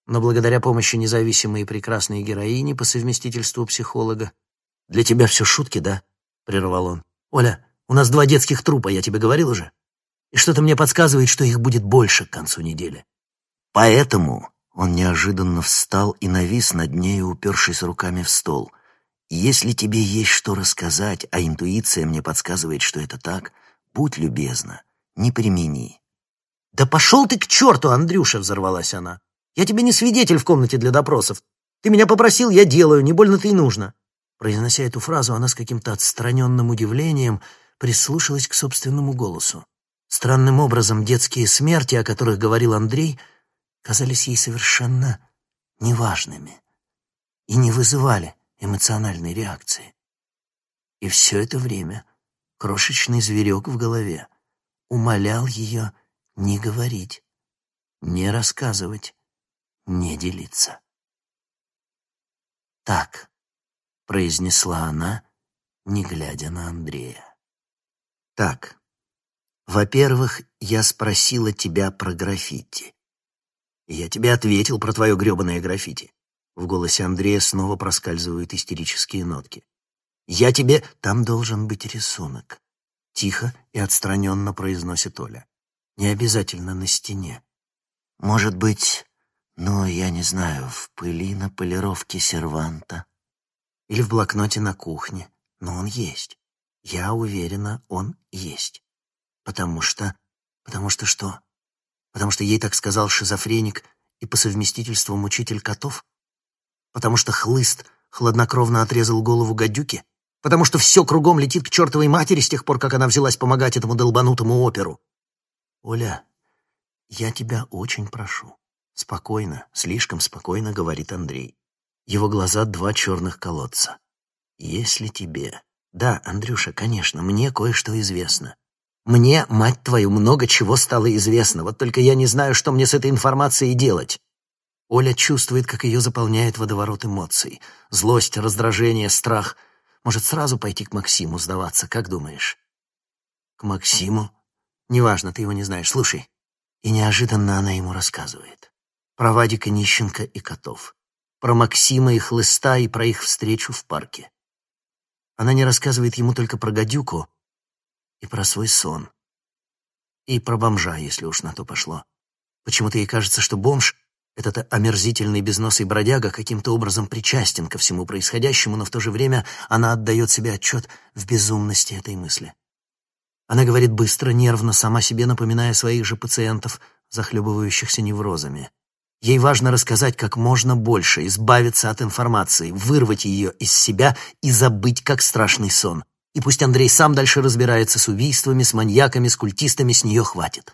Но благодаря помощи независимой и прекрасной героини по совместительству психолога... «Для тебя все шутки, да?» — прервал он. «Оля, у нас два детских трупа, я тебе говорил уже? И что-то мне подсказывает, что их будет больше к концу недели. Поэтому он неожиданно встал и навис над нею, упершись руками в стол. «Если тебе есть что рассказать, а интуиция мне подсказывает, что это так, будь любезна, не примени». «Да пошел ты к черту, Андрюша!» — взорвалась она. «Я тебе не свидетель в комнате для допросов. Ты меня попросил, я делаю, не больно-то и нужно». Произнося эту фразу, она с каким-то отстраненным удивлением прислушалась к собственному голосу. Странным образом детские смерти, о которых говорил Андрей, — казались ей совершенно неважными и не вызывали эмоциональной реакции. И все это время крошечный зверек в голове умолял ее не говорить, не рассказывать, не делиться. «Так», — произнесла она, не глядя на Андрея. «Так, во-первых, я спросила тебя про граффити. «Я тебе ответил про твое гребаное граффити». В голосе Андрея снова проскальзывают истерические нотки. «Я тебе... Там должен быть рисунок». Тихо и отстраненно произносит Оля. «Не обязательно на стене. Может быть, ну, я не знаю, в пыли на полировке серванта. Или в блокноте на кухне. Но он есть. Я уверена, он есть. Потому что... Потому что что? Потому что ей так сказал шизофреник и по совместительству мучитель котов? Потому что хлыст хладнокровно отрезал голову гадюки? Потому что все кругом летит к чертовой матери с тех пор, как она взялась помогать этому долбанутому оперу? Оля, я тебя очень прошу. Спокойно, слишком спокойно, говорит Андрей. Его глаза два черных колодца. Если тебе... Да, Андрюша, конечно, мне кое-что известно. Мне, мать твою, много чего стало известно, вот только я не знаю, что мне с этой информацией делать. Оля чувствует, как ее заполняет водоворот эмоций. Злость, раздражение, страх. Может, сразу пойти к Максиму сдаваться, как думаешь? К Максиму? Неважно, ты его не знаешь. Слушай. И неожиданно она ему рассказывает. Про Вадика Нищенко и котов. Про Максима и Хлыста и про их встречу в парке. Она не рассказывает ему только про гадюку, и про свой сон. И про бомжа, если уж на то пошло. Почему-то ей кажется, что бомж, этот омерзительный безносый бродяга, каким-то образом причастен ко всему происходящему, но в то же время она отдает себе отчет в безумности этой мысли. Она говорит быстро, нервно, сама себе напоминая своих же пациентов, захлебывающихся неврозами. Ей важно рассказать как можно больше, избавиться от информации, вырвать ее из себя и забыть, как страшный сон. И пусть Андрей сам дальше разбирается с убийствами, с маньяками, с культистами, с нее хватит.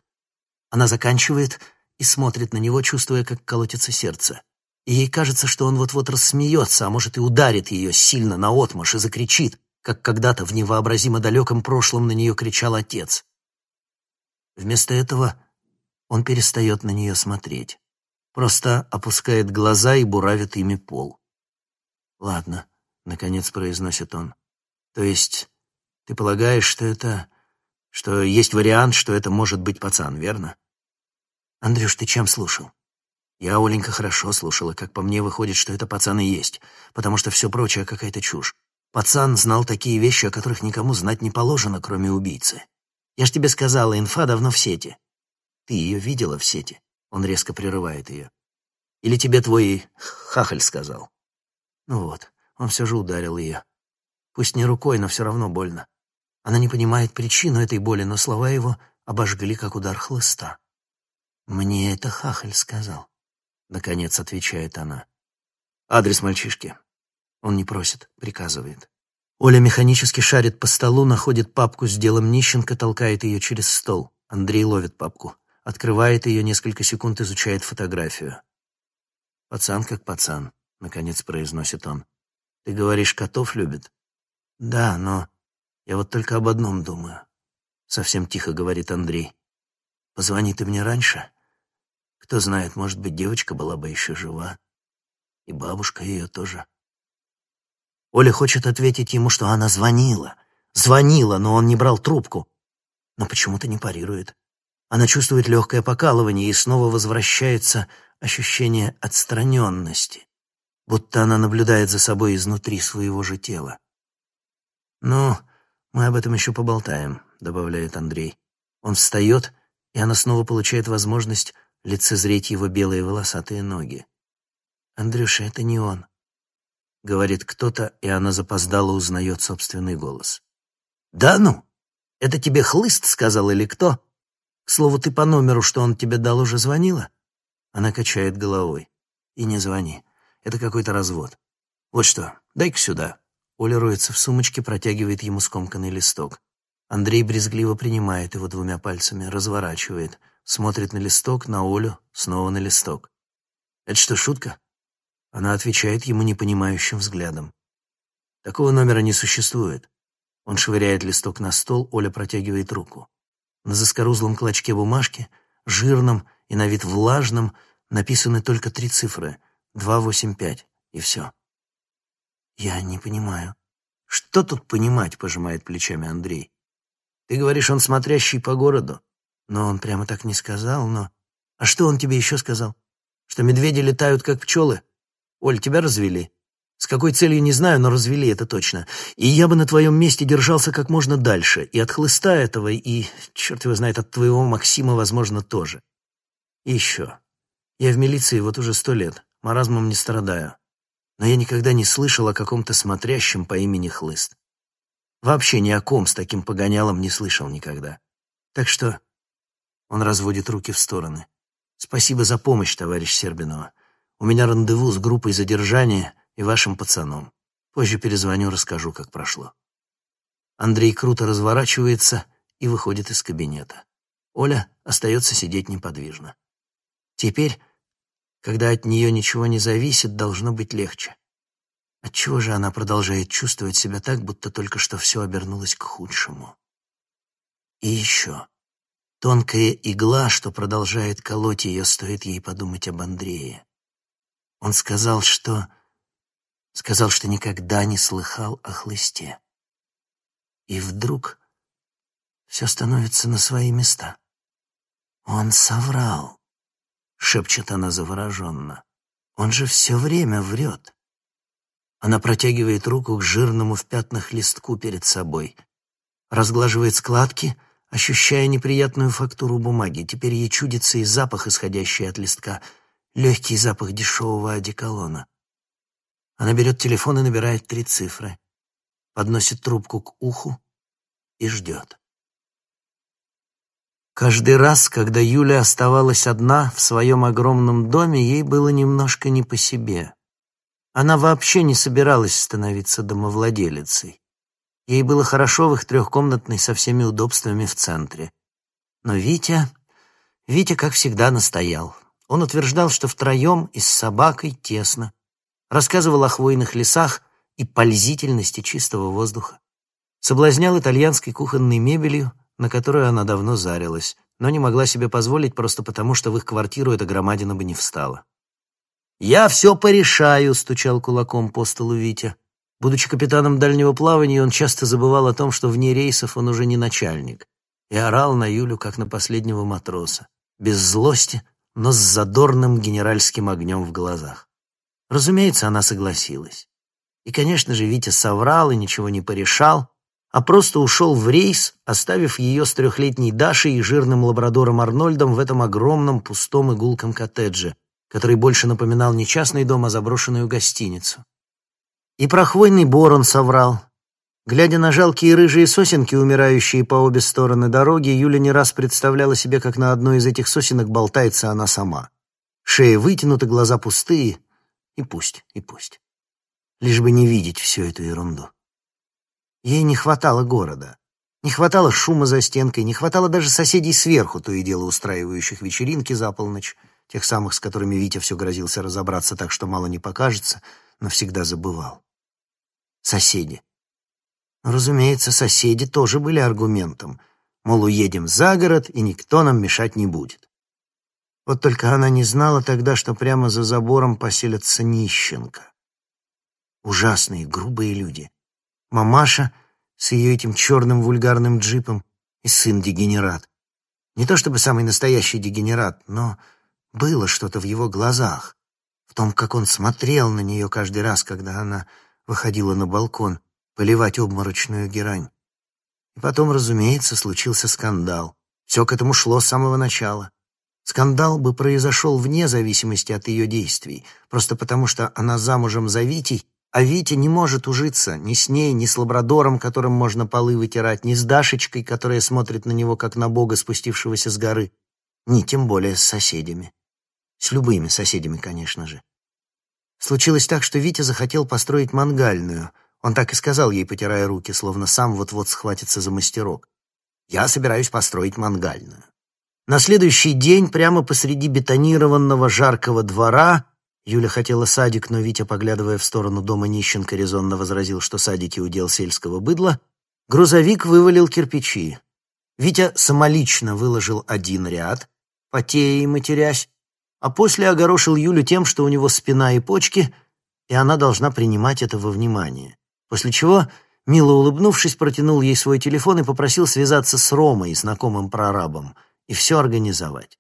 Она заканчивает и смотрит на него, чувствуя, как колотится сердце. И ей кажется, что он вот-вот рассмеется, а может и ударит ее сильно наотмашь и закричит, как когда-то в невообразимо далеком прошлом на нее кричал отец. Вместо этого он перестает на нее смотреть. Просто опускает глаза и буравит ими пол. «Ладно», — наконец произносит он. То есть ты полагаешь, что это... что есть вариант, что это может быть пацан, верно? Андрюш, ты чем слушал? Я, Оленька, хорошо слушала. Как по мне, выходит, что это пацан и есть, потому что все прочее какая-то чушь. Пацан знал такие вещи, о которых никому знать не положено, кроме убийцы. Я ж тебе сказала, инфа давно в сети. Ты ее видела в сети? Он резко прерывает ее. Или тебе твой хахаль сказал? Ну вот, он все же ударил ее. Пусть не рукой, но все равно больно. Она не понимает причину этой боли, но слова его обожгли, как удар хлыста. «Мне это Хахаль сказал», — наконец отвечает она. «Адрес мальчишки». Он не просит, приказывает. Оля механически шарит по столу, находит папку с делом Нищенко, толкает ее через стол. Андрей ловит папку. Открывает ее, несколько секунд изучает фотографию. «Пацан как пацан», — наконец произносит он. «Ты говоришь, котов любит?» «Да, но я вот только об одном думаю», — совсем тихо говорит Андрей. «Позвони ты мне раньше. Кто знает, может быть, девочка была бы еще жива». И бабушка ее тоже. Оля хочет ответить ему, что она звонила. Звонила, но он не брал трубку. Но почему-то не парирует. Она чувствует легкое покалывание, и снова возвращается ощущение отстраненности, будто она наблюдает за собой изнутри своего же тела. «Ну, мы об этом еще поболтаем», — добавляет Андрей. Он встает, и она снова получает возможность лицезреть его белые волосатые ноги. «Андрюша, это не он», — говорит кто-то, и она запоздала узнает собственный голос. «Да ну? Это тебе хлыст сказал или кто? К слову, ты по номеру, что он тебе дал, уже звонила?» Она качает головой. «И не звони. Это какой-то развод. Вот что, дай-ка сюда». Оля роется в сумочке, протягивает ему скомканный листок. Андрей брезгливо принимает его двумя пальцами, разворачивает, смотрит на листок, на Олю, снова на листок. «Это что, шутка?» Она отвечает ему непонимающим взглядом. «Такого номера не существует». Он швыряет листок на стол, Оля протягивает руку. На заскорузлом клочке бумажки, жирном и на вид влажном, написаны только три цифры — 285, и все. «Я не понимаю». «Что тут понимать?» — пожимает плечами Андрей. «Ты говоришь, он смотрящий по городу?» «Но он прямо так не сказал, но...» «А что он тебе еще сказал? Что медведи летают, как пчелы?» Оль, тебя развели. С какой целью, не знаю, но развели это точно. И я бы на твоем месте держался как можно дальше. И от хлыста этого, и, черт его знает, от твоего Максима, возможно, тоже. И еще. Я в милиции вот уже сто лет. Маразмом не страдаю. Но я никогда не слышал о каком-то смотрящем по имени Хлыст. Вообще ни о ком с таким погонялом не слышал никогда. Так что... Он разводит руки в стороны. Спасибо за помощь, товарищ Сербинова. У меня рандеву с группой задержания и вашим пацаном. Позже перезвоню, расскажу, как прошло. Андрей круто разворачивается и выходит из кабинета. Оля остается сидеть неподвижно. Теперь, когда от нее ничего не зависит, должно быть легче. Отчего же она продолжает чувствовать себя так, будто только что все обернулось к худшему? И еще. Тонкая игла, что продолжает колоть ее, стоит ей подумать об Андрее. Он сказал, что... Сказал, что никогда не слыхал о хлысте. И вдруг все становится на свои места. Он соврал, шепчет она завороженно. Он же все время врет. Она протягивает руку к жирному в пятнах листку перед собой, разглаживает складки, ощущая неприятную фактуру бумаги. Теперь ей чудится и запах, исходящий от листка — легкий запах дешевого одеколона. Она берет телефон и набирает три цифры, подносит трубку к уху и ждет. Каждый раз, когда Юля оставалась одна в своем огромном доме, ей было немножко не по себе. Она вообще не собиралась становиться домовладелицей. Ей было хорошо в их трехкомнатной со всеми удобствами в центре. Но Витя... Витя, как всегда, настоял. Он утверждал, что втроем и с собакой тесно. Рассказывал о хвойных лесах и пользительности чистого воздуха. Соблазнял итальянской кухонной мебелью, на которую она давно зарилась, но не могла себе позволить просто потому, что в их квартиру эта громадина бы не встала. «Я все порешаю», — стучал кулаком по столу Витя. Будучи капитаном дальнего плавания, он часто забывал о том, что вне рейсов он уже не начальник, и орал на Юлю, как на последнего матроса, без злости, но с задорным генеральским огнем в глазах. Разумеется, она согласилась. И, конечно же, Витя соврал и ничего не порешал, а просто ушел в рейс, оставив ее с трехлетней Дашей и жирным лабрадором Арнольдом в этом огромном пустом и гулком коттедже, который больше напоминал не частный дом, а заброшенную гостиницу. И про хвойный бор он соврал, Глядя на жалкие рыжие сосенки, умирающие по обе стороны дороги, Юля не раз представляла себе, как на одной из этих сосенок болтается она сама. Шея вытянута, глаза пустые. И пусть, и пусть. Лишь бы не видеть всю эту ерунду. Ей не хватало города. Не хватало шума за стенкой, не хватало даже соседей сверху, то и дело устраивающих вечеринки за полночь, тех самых, с которыми Витя все грозился разобраться так, что мало не покажется, но всегда забывал. Соседи. Разумеется, соседи тоже были аргументом. Мол, уедем за город, и никто нам мешать не будет. Вот только она не знала тогда, что прямо за забором поселятся нищенка. Ужасные, грубые люди. Мамаша с ее этим черным вульгарным джипом и сын-дегенерат. Не то чтобы самый настоящий дегенерат, но было что-то в его глазах, в том, как он смотрел на нее каждый раз, когда она выходила на балкон поливать обморочную герань. И потом, разумеется, случился скандал. Все к этому шло с самого начала. Скандал бы произошел вне зависимости от ее действий, просто потому что она замужем за Витей, а Витя не может ужиться ни с ней, ни с лабрадором, которым можно полы вытирать, ни с Дашечкой, которая смотрит на него, как на бога, спустившегося с горы, ни тем более с соседями. С любыми соседями, конечно же. Случилось так, что Витя захотел построить мангальную. Он так и сказал ей, потирая руки, словно сам вот-вот схватится за мастерок. «Я собираюсь построить мангальную». На следующий день, прямо посреди бетонированного жаркого двора, Юля хотела садик, но Витя, поглядывая в сторону дома нищенка, резонно возразил, что садики удел сельского быдла, грузовик вывалил кирпичи. Витя самолично выложил один ряд, потея и матерясь, а после огорошил Юлю тем, что у него спина и почки, и она должна принимать это во внимание. После чего, мило улыбнувшись, протянул ей свой телефон и попросил связаться с Ромой, знакомым прорабом, и все организовать.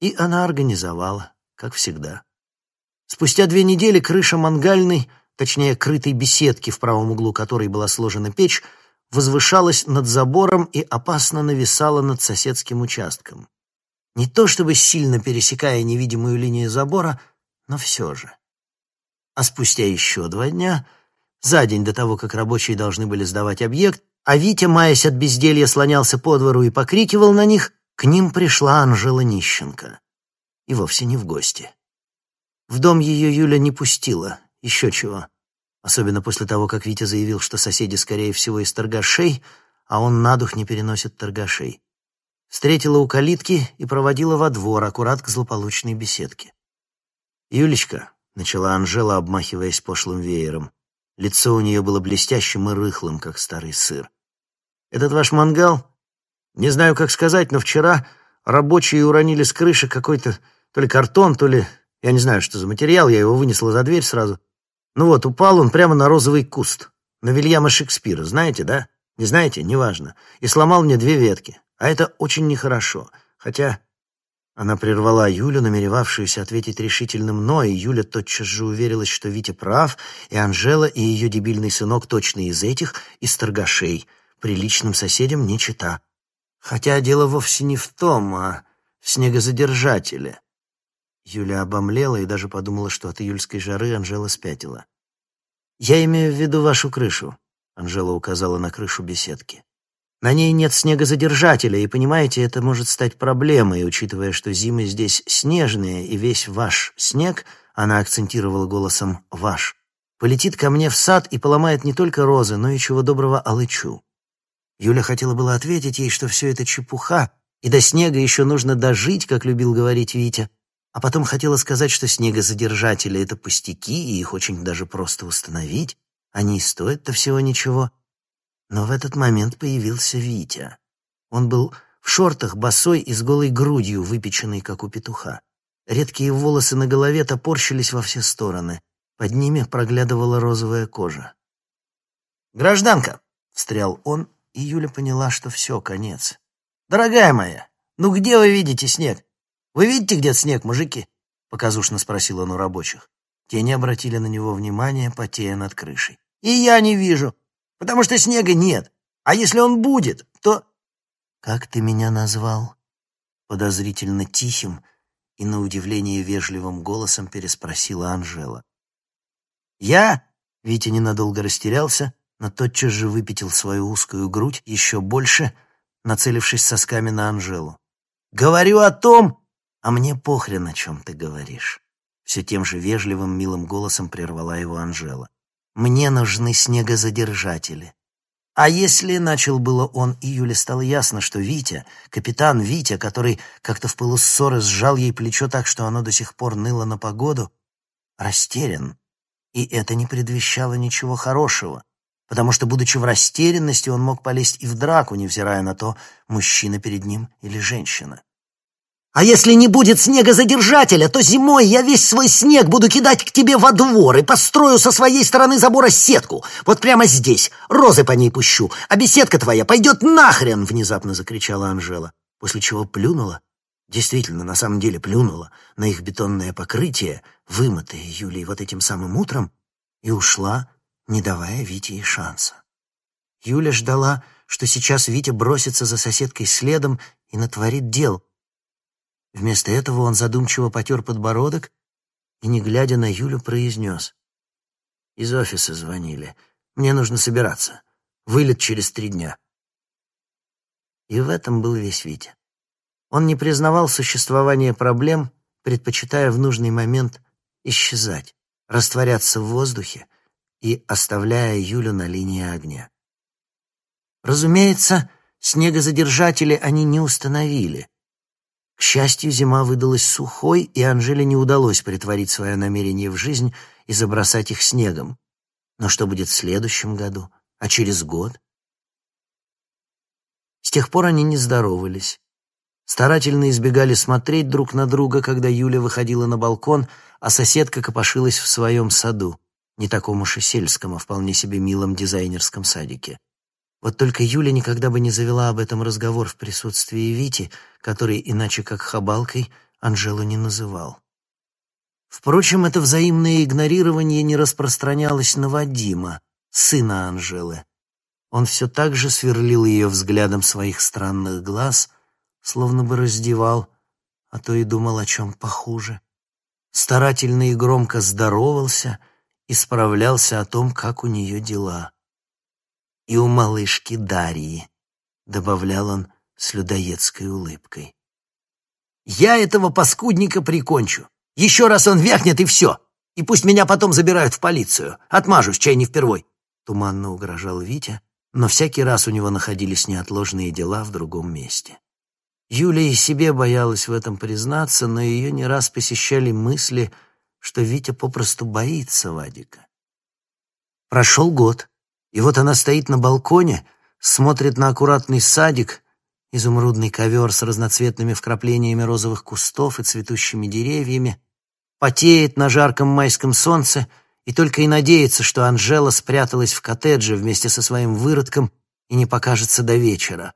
И она организовала, как всегда. Спустя две недели крыша мангальной, точнее, крытой беседки, в правом углу которой была сложена печь, возвышалась над забором и опасно нависала над соседским участком. Не то чтобы сильно пересекая невидимую линию забора, но все же. А спустя еще два дня, за день до того, как рабочие должны были сдавать объект, а Витя, маясь от безделья, слонялся по двору и покрикивал на них, к ним пришла Анжела Нищенко. И вовсе не в гости. В дом ее Юля не пустила, еще чего. Особенно после того, как Витя заявил, что соседи, скорее всего, из торгашей, а он на дух не переносит торгашей. Встретила у калитки и проводила во двор, аккурат к злополучной беседке. «Юлечка», — начала Анжела, обмахиваясь пошлым веером, лицо у нее было блестящим и рыхлым, как старый сыр. «Этот ваш мангал? Не знаю, как сказать, но вчера рабочие уронили с крыши какой-то то ли картон, то ли... Я не знаю, что за материал, я его вынесла за дверь сразу. Ну вот, упал он прямо на розовый куст, на Вильяма Шекспира, знаете, да? Не знаете? Неважно. И сломал мне две ветки. А это очень нехорошо. Хотя она прервала Юлю, намеревавшуюся ответить решительным «но», и Юля тотчас же уверилась, что Витя прав, и Анжела, и ее дебильный сынок точно из этих, из торгашей, приличным соседям не чита. Хотя дело вовсе не в том, а в снегозадержателе. Юля обомлела и даже подумала, что от июльской жары Анжела спятила. «Я имею в виду вашу крышу», — Анжела указала на крышу беседки. На ней нет снегозадержателя, и, понимаете, это может стать проблемой, учитывая, что зимы здесь снежные, и весь ваш снег, она акцентировала голосом «ваш», полетит ко мне в сад и поломает не только розы, но и чего доброго алычу. Юля хотела было ответить ей, что все это чепуха, и до снега еще нужно дожить, как любил говорить Витя, а потом хотела сказать, что снегозадержатели — это пустяки, и их очень даже просто установить, они и стоят-то всего ничего — но в этот момент появился Витя. Он был в шортах, босой и с голой грудью, выпеченной, как у петуха. Редкие волосы на голове топорщились во все стороны. Под ними проглядывала розовая кожа. «Гражданка!» — встрял он, и Юля поняла, что все, конец. «Дорогая моя, ну где вы видите снег? Вы видите где снег, мужики?» — показушно спросил он у рабочих. Те не обратили на него внимания, потея над крышей. «И я не вижу потому что снега нет. А если он будет, то...» «Как ты меня назвал?» Подозрительно тихим и, на удивление, вежливым голосом переспросила Анжела. «Я?» — Витя ненадолго растерялся, но тотчас же выпятил свою узкую грудь еще больше, нацелившись сосками на Анжелу. «Говорю о том, а мне похрен, о чем ты говоришь». Все тем же вежливым, милым голосом прервала его Анжела. Мне нужны снегозадержатели. А если, начал было он, и Юле стало ясно, что Витя, капитан Витя, который как-то в пылу сжал ей плечо так, что оно до сих пор ныло на погоду, растерян. И это не предвещало ничего хорошего, потому что, будучи в растерянности, он мог полезть и в драку, невзирая на то, мужчина перед ним или женщина. А если не будет снегозадержателя, то зимой я весь свой снег буду кидать к тебе во двор и построю со своей стороны забора сетку. Вот прямо здесь. Розы по ней пущу. А беседка твоя пойдет нахрен!» — внезапно закричала Анжела, после чего плюнула. Действительно, на самом деле плюнула на их бетонное покрытие, вымытое Юлей вот этим самым утром, и ушла, не давая Вите и шанса. Юля ждала, что сейчас Витя бросится за соседкой следом и натворит дел — Вместо этого он задумчиво потер подбородок и, не глядя на Юлю, произнес. «Из офиса звонили. Мне нужно собираться. Вылет через три дня». И в этом был весь Витя. Он не признавал существование проблем, предпочитая в нужный момент исчезать, растворяться в воздухе и оставляя Юлю на линии огня. Разумеется, снегозадержатели они не установили, к счастью, зима выдалась сухой, и Анжеле не удалось притворить свое намерение в жизнь и забросать их снегом. Но что будет в следующем году? А через год? С тех пор они не здоровались. Старательно избегали смотреть друг на друга, когда Юля выходила на балкон, а соседка копошилась в своем саду, не таком уж и сельском, а вполне себе милом дизайнерском садике. Вот только Юля никогда бы не завела об этом разговор в присутствии Вити, который иначе как хабалкой Анжелу не называл. Впрочем, это взаимное игнорирование не распространялось на Вадима, сына Анжелы. Он все так же сверлил ее взглядом своих странных глаз, словно бы раздевал, а то и думал о чем похуже. Старательно и громко здоровался и справлялся о том, как у нее дела и у малышки Дарьи», — добавлял он с людоедской улыбкой. «Я этого паскудника прикончу. Еще раз он вякнет, и все. И пусть меня потом забирают в полицию. Отмажусь, чай не впервой», — туманно угрожал Витя, но всякий раз у него находились неотложные дела в другом месте. Юля и себе боялась в этом признаться, но ее не раз посещали мысли, что Витя попросту боится Вадика. Прошел год. И вот она стоит на балконе, смотрит на аккуратный садик, изумрудный ковер с разноцветными вкраплениями розовых кустов и цветущими деревьями, потеет на жарком майском солнце и только и надеется, что Анжела спряталась в коттедже вместе со своим выродком и не покажется до вечера.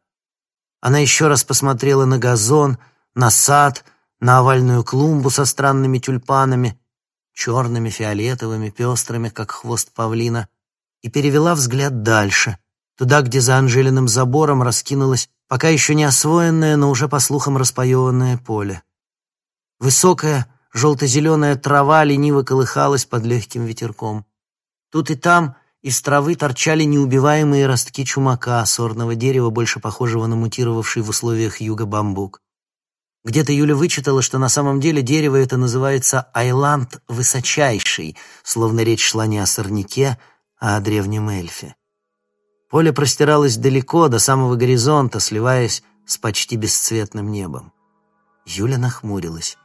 Она еще раз посмотрела на газон, на сад, на овальную клумбу со странными тюльпанами, черными, фиолетовыми, пестрыми, как хвост павлина, и перевела взгляд дальше, туда, где за Анжелиным забором раскинулось пока еще не освоенное, но уже, по слухам, распоеванное поле. Высокая, желто-зеленая трава лениво колыхалась под легким ветерком. Тут и там из травы торчали неубиваемые ростки чумака, сорного дерева, больше похожего на мутировавший в условиях юга бамбук. Где-то Юля вычитала, что на самом деле дерево это называется «айланд высочайший», словно речь шла не о сорняке, а о древнем эльфе. Поле простиралось далеко, до самого горизонта, сливаясь с почти бесцветным небом. Юля нахмурилась.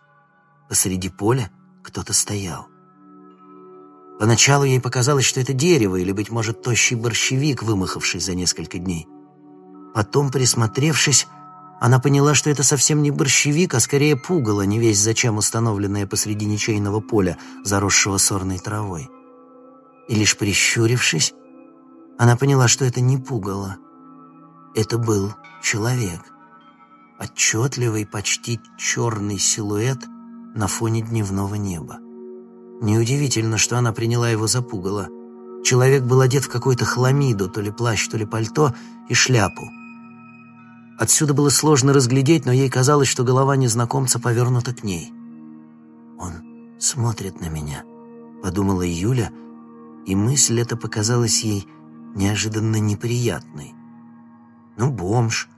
Посреди поля кто-то стоял. Поначалу ей показалось, что это дерево или, быть может, тощий борщевик, вымахавший за несколько дней. Потом, присмотревшись, она поняла, что это совсем не борщевик, а скорее пугало, не весь зачем установленное посреди ничейного поля, заросшего сорной травой и лишь прищурившись, она поняла, что это не пугало. Это был человек. Отчетливый, почти черный силуэт на фоне дневного неба. Неудивительно, что она приняла его за пугало. Человек был одет в какую-то хламиду, то ли плащ, то ли пальто, и шляпу. Отсюда было сложно разглядеть, но ей казалось, что голова незнакомца повернута к ней. «Он смотрит на меня», — подумала Юля, — и мысль эта показалась ей неожиданно неприятной. Ну, бомж,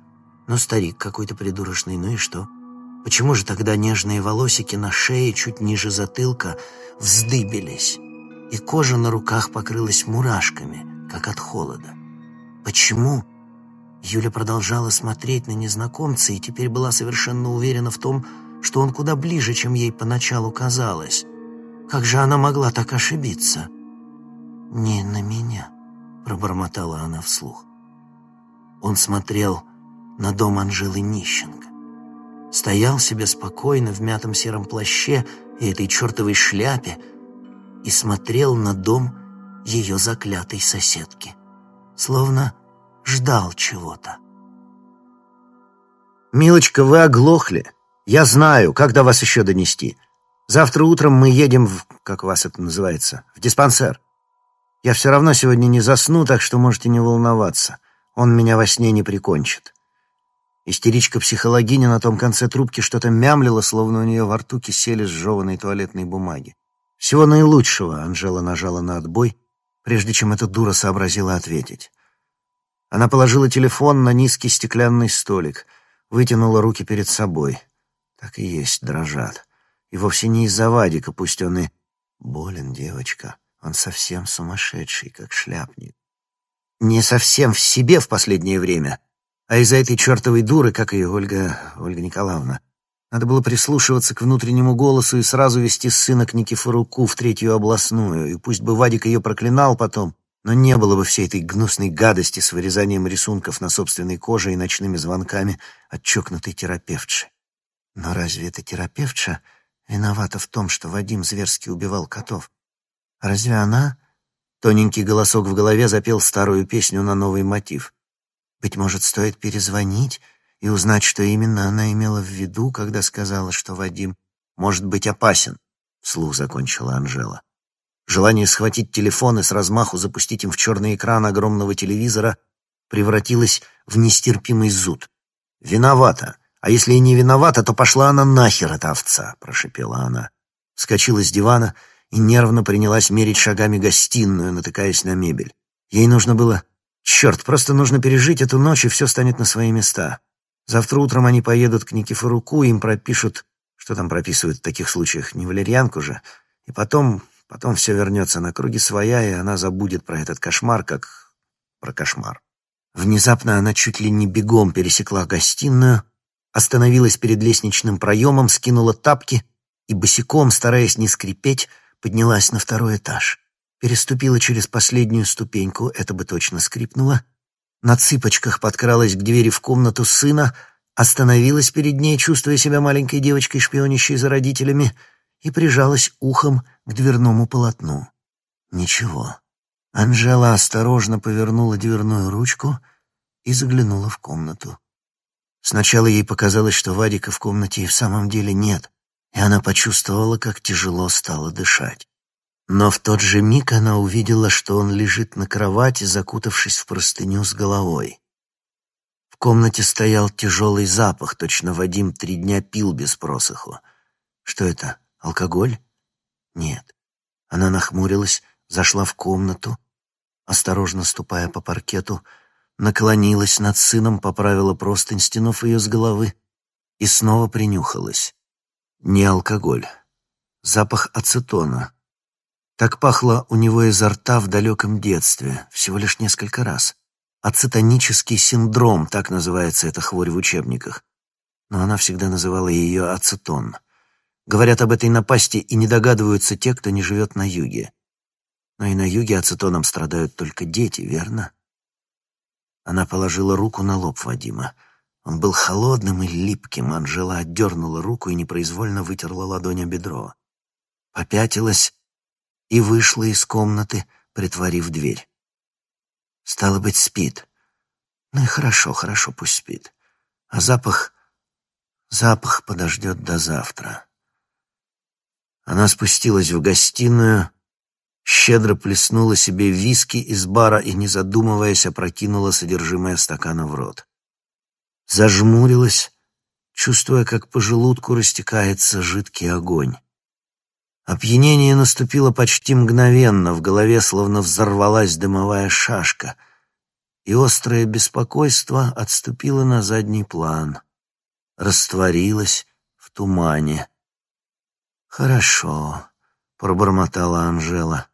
ну, старик какой-то придурочный, ну и что? Почему же тогда нежные волосики на шее чуть ниже затылка вздыбились, и кожа на руках покрылась мурашками, как от холода? Почему? Юля продолжала смотреть на незнакомца и теперь была совершенно уверена в том, что он куда ближе, чем ей поначалу казалось. Как же она могла так ошибиться? «Не на меня», — пробормотала она вслух. Он смотрел на дом Анжелы Нищенко. стоял себе спокойно в мятом сером плаще и этой чертовой шляпе и смотрел на дом ее заклятой соседки, словно ждал чего-то. «Милочка, вы оглохли. Я знаю, как до вас еще донести. Завтра утром мы едем в... как вас это называется? В диспансер. Я все равно сегодня не засну, так что можете не волноваться. Он меня во сне не прикончит». Истеричка-психологиня на том конце трубки что-то мямлила, словно у нее во рту кисели сжеванной туалетной бумаги. «Всего наилучшего», — Анжела нажала на отбой, прежде чем эта дура сообразила ответить. Она положила телефон на низкий стеклянный столик, вытянула руки перед собой. Так и есть, дрожат. И вовсе не из-за Вадика, пусть он и... Болен, девочка. Он совсем сумасшедший, как шляпник. Не совсем в себе в последнее время, а из-за этой чертовой дуры, как и Ольга... Ольга Николаевна. Надо было прислушиваться к внутреннему голосу и сразу вести сына к Никифоруку в третью областную, и пусть бы Вадик ее проклинал потом, но не было бы всей этой гнусной гадости с вырезанием рисунков на собственной коже и ночными звонками от чокнутой терапевтши. Но разве эта терапевтша виновата в том, что Вадим зверски убивал котов? Разве она? Тоненький голосок в голове запел старую песню на новый мотив. Быть может, стоит перезвонить и узнать, что именно она имела в виду, когда сказала, что Вадим может быть опасен, — вслух закончила Анжела. Желание схватить телефон и с размаху запустить им в черный экран огромного телевизора превратилось в нестерпимый зуд. «Виновата. А если и не виновата, то пошла она нахер, эта овца», — прошепела она. Вскочила с дивана и нервно принялась мерить шагами гостиную, натыкаясь на мебель. Ей нужно было... Черт, просто нужно пережить эту ночь, и все станет на свои места. Завтра утром они поедут к Никифоруку, им пропишут... Что там прописывают в таких случаях? Не валерьянку же? И потом... Потом все вернется на круги своя, и она забудет про этот кошмар, как про кошмар. Внезапно она чуть ли не бегом пересекла гостиную, остановилась перед лестничным проемом, скинула тапки и босиком, стараясь не скрипеть, поднялась на второй этаж. Переступила через последнюю ступеньку, это бы точно скрипнуло, на цыпочках подкралась к двери в комнату сына, остановилась перед ней, чувствуя себя маленькой девочкой, шпионящей за родителями, и прижалась ухом к дверному полотну. Ничего. Анжела осторожно повернула дверную ручку и заглянула в комнату. Сначала ей показалось, что Вадика в комнате и в самом деле нет, и она почувствовала, как тяжело стало дышать. Но в тот же миг она увидела, что он лежит на кровати, закутавшись в простыню с головой. В комнате стоял тяжелый запах, точно Вадим три дня пил без просоху. Что это, алкоголь? Нет. Она нахмурилась, зашла в комнату, осторожно ступая по паркету, наклонилась над сыном, поправила простынь, стянув ее с головы, и снова принюхалась. Не алкоголь. Запах ацетона — так пахло у него изо рта в далеком детстве, всего лишь несколько раз. Ацетонический синдром, так называется эта хворь в учебниках. Но она всегда называла ее ацетон. Говорят об этой напасти и не догадываются те, кто не живет на юге. Но и на юге ацетоном страдают только дети, верно? Она положила руку на лоб Вадима. Он был холодным и липким. Анжела отдернула руку и непроизвольно вытерла ладонь о бедро. Попятилась и вышла из комнаты, притворив дверь. Стало быть, спит. Ну и хорошо, хорошо, пусть спит. А запах... Запах подождет до завтра. Она спустилась в гостиную, щедро плеснула себе виски из бара и, не задумываясь, опрокинула содержимое стакана в рот. Зажмурилась, чувствуя, как по желудку растекается жидкий огонь. Опьянение наступило почти мгновенно, в голове словно взорвалась дымовая шашка, и острое беспокойство отступило на задний план, растворилось в тумане. «Хорошо», — пробормотала Анжела.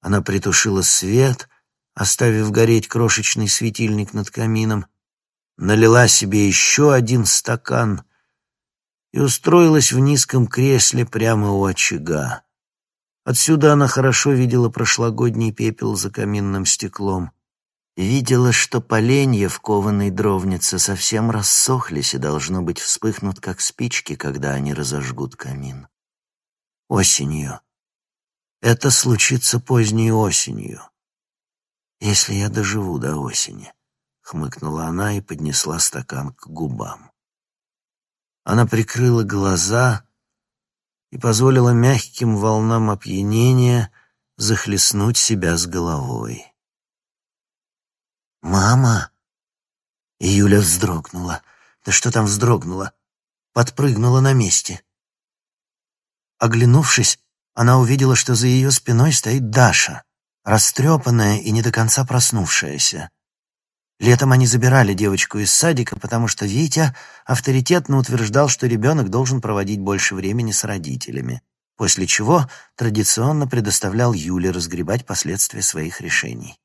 Она притушила свет, оставив гореть крошечный светильник над камином, налила себе еще один стакан — и устроилась в низком кресле прямо у очага. Отсюда она хорошо видела прошлогодний пепел за каминным стеклом. Видела, что поленья в кованой дровнице совсем рассохлись и, должно быть, вспыхнут, как спички, когда они разожгут камин. Осенью. Это случится поздней осенью. Если я доживу до осени, — хмыкнула она и поднесла стакан к губам. Она прикрыла глаза и позволила мягким волнам опьянения захлестнуть себя с головой. «Мама!» Юля вздрогнула. Да что там вздрогнула? Подпрыгнула на месте. Оглянувшись, она увидела, что за ее спиной стоит Даша, растрепанная и не до конца проснувшаяся. Летом они забирали девочку из садика, потому что Витя авторитетно утверждал, что ребенок должен проводить больше времени с родителями, после чего традиционно предоставлял Юле разгребать последствия своих решений.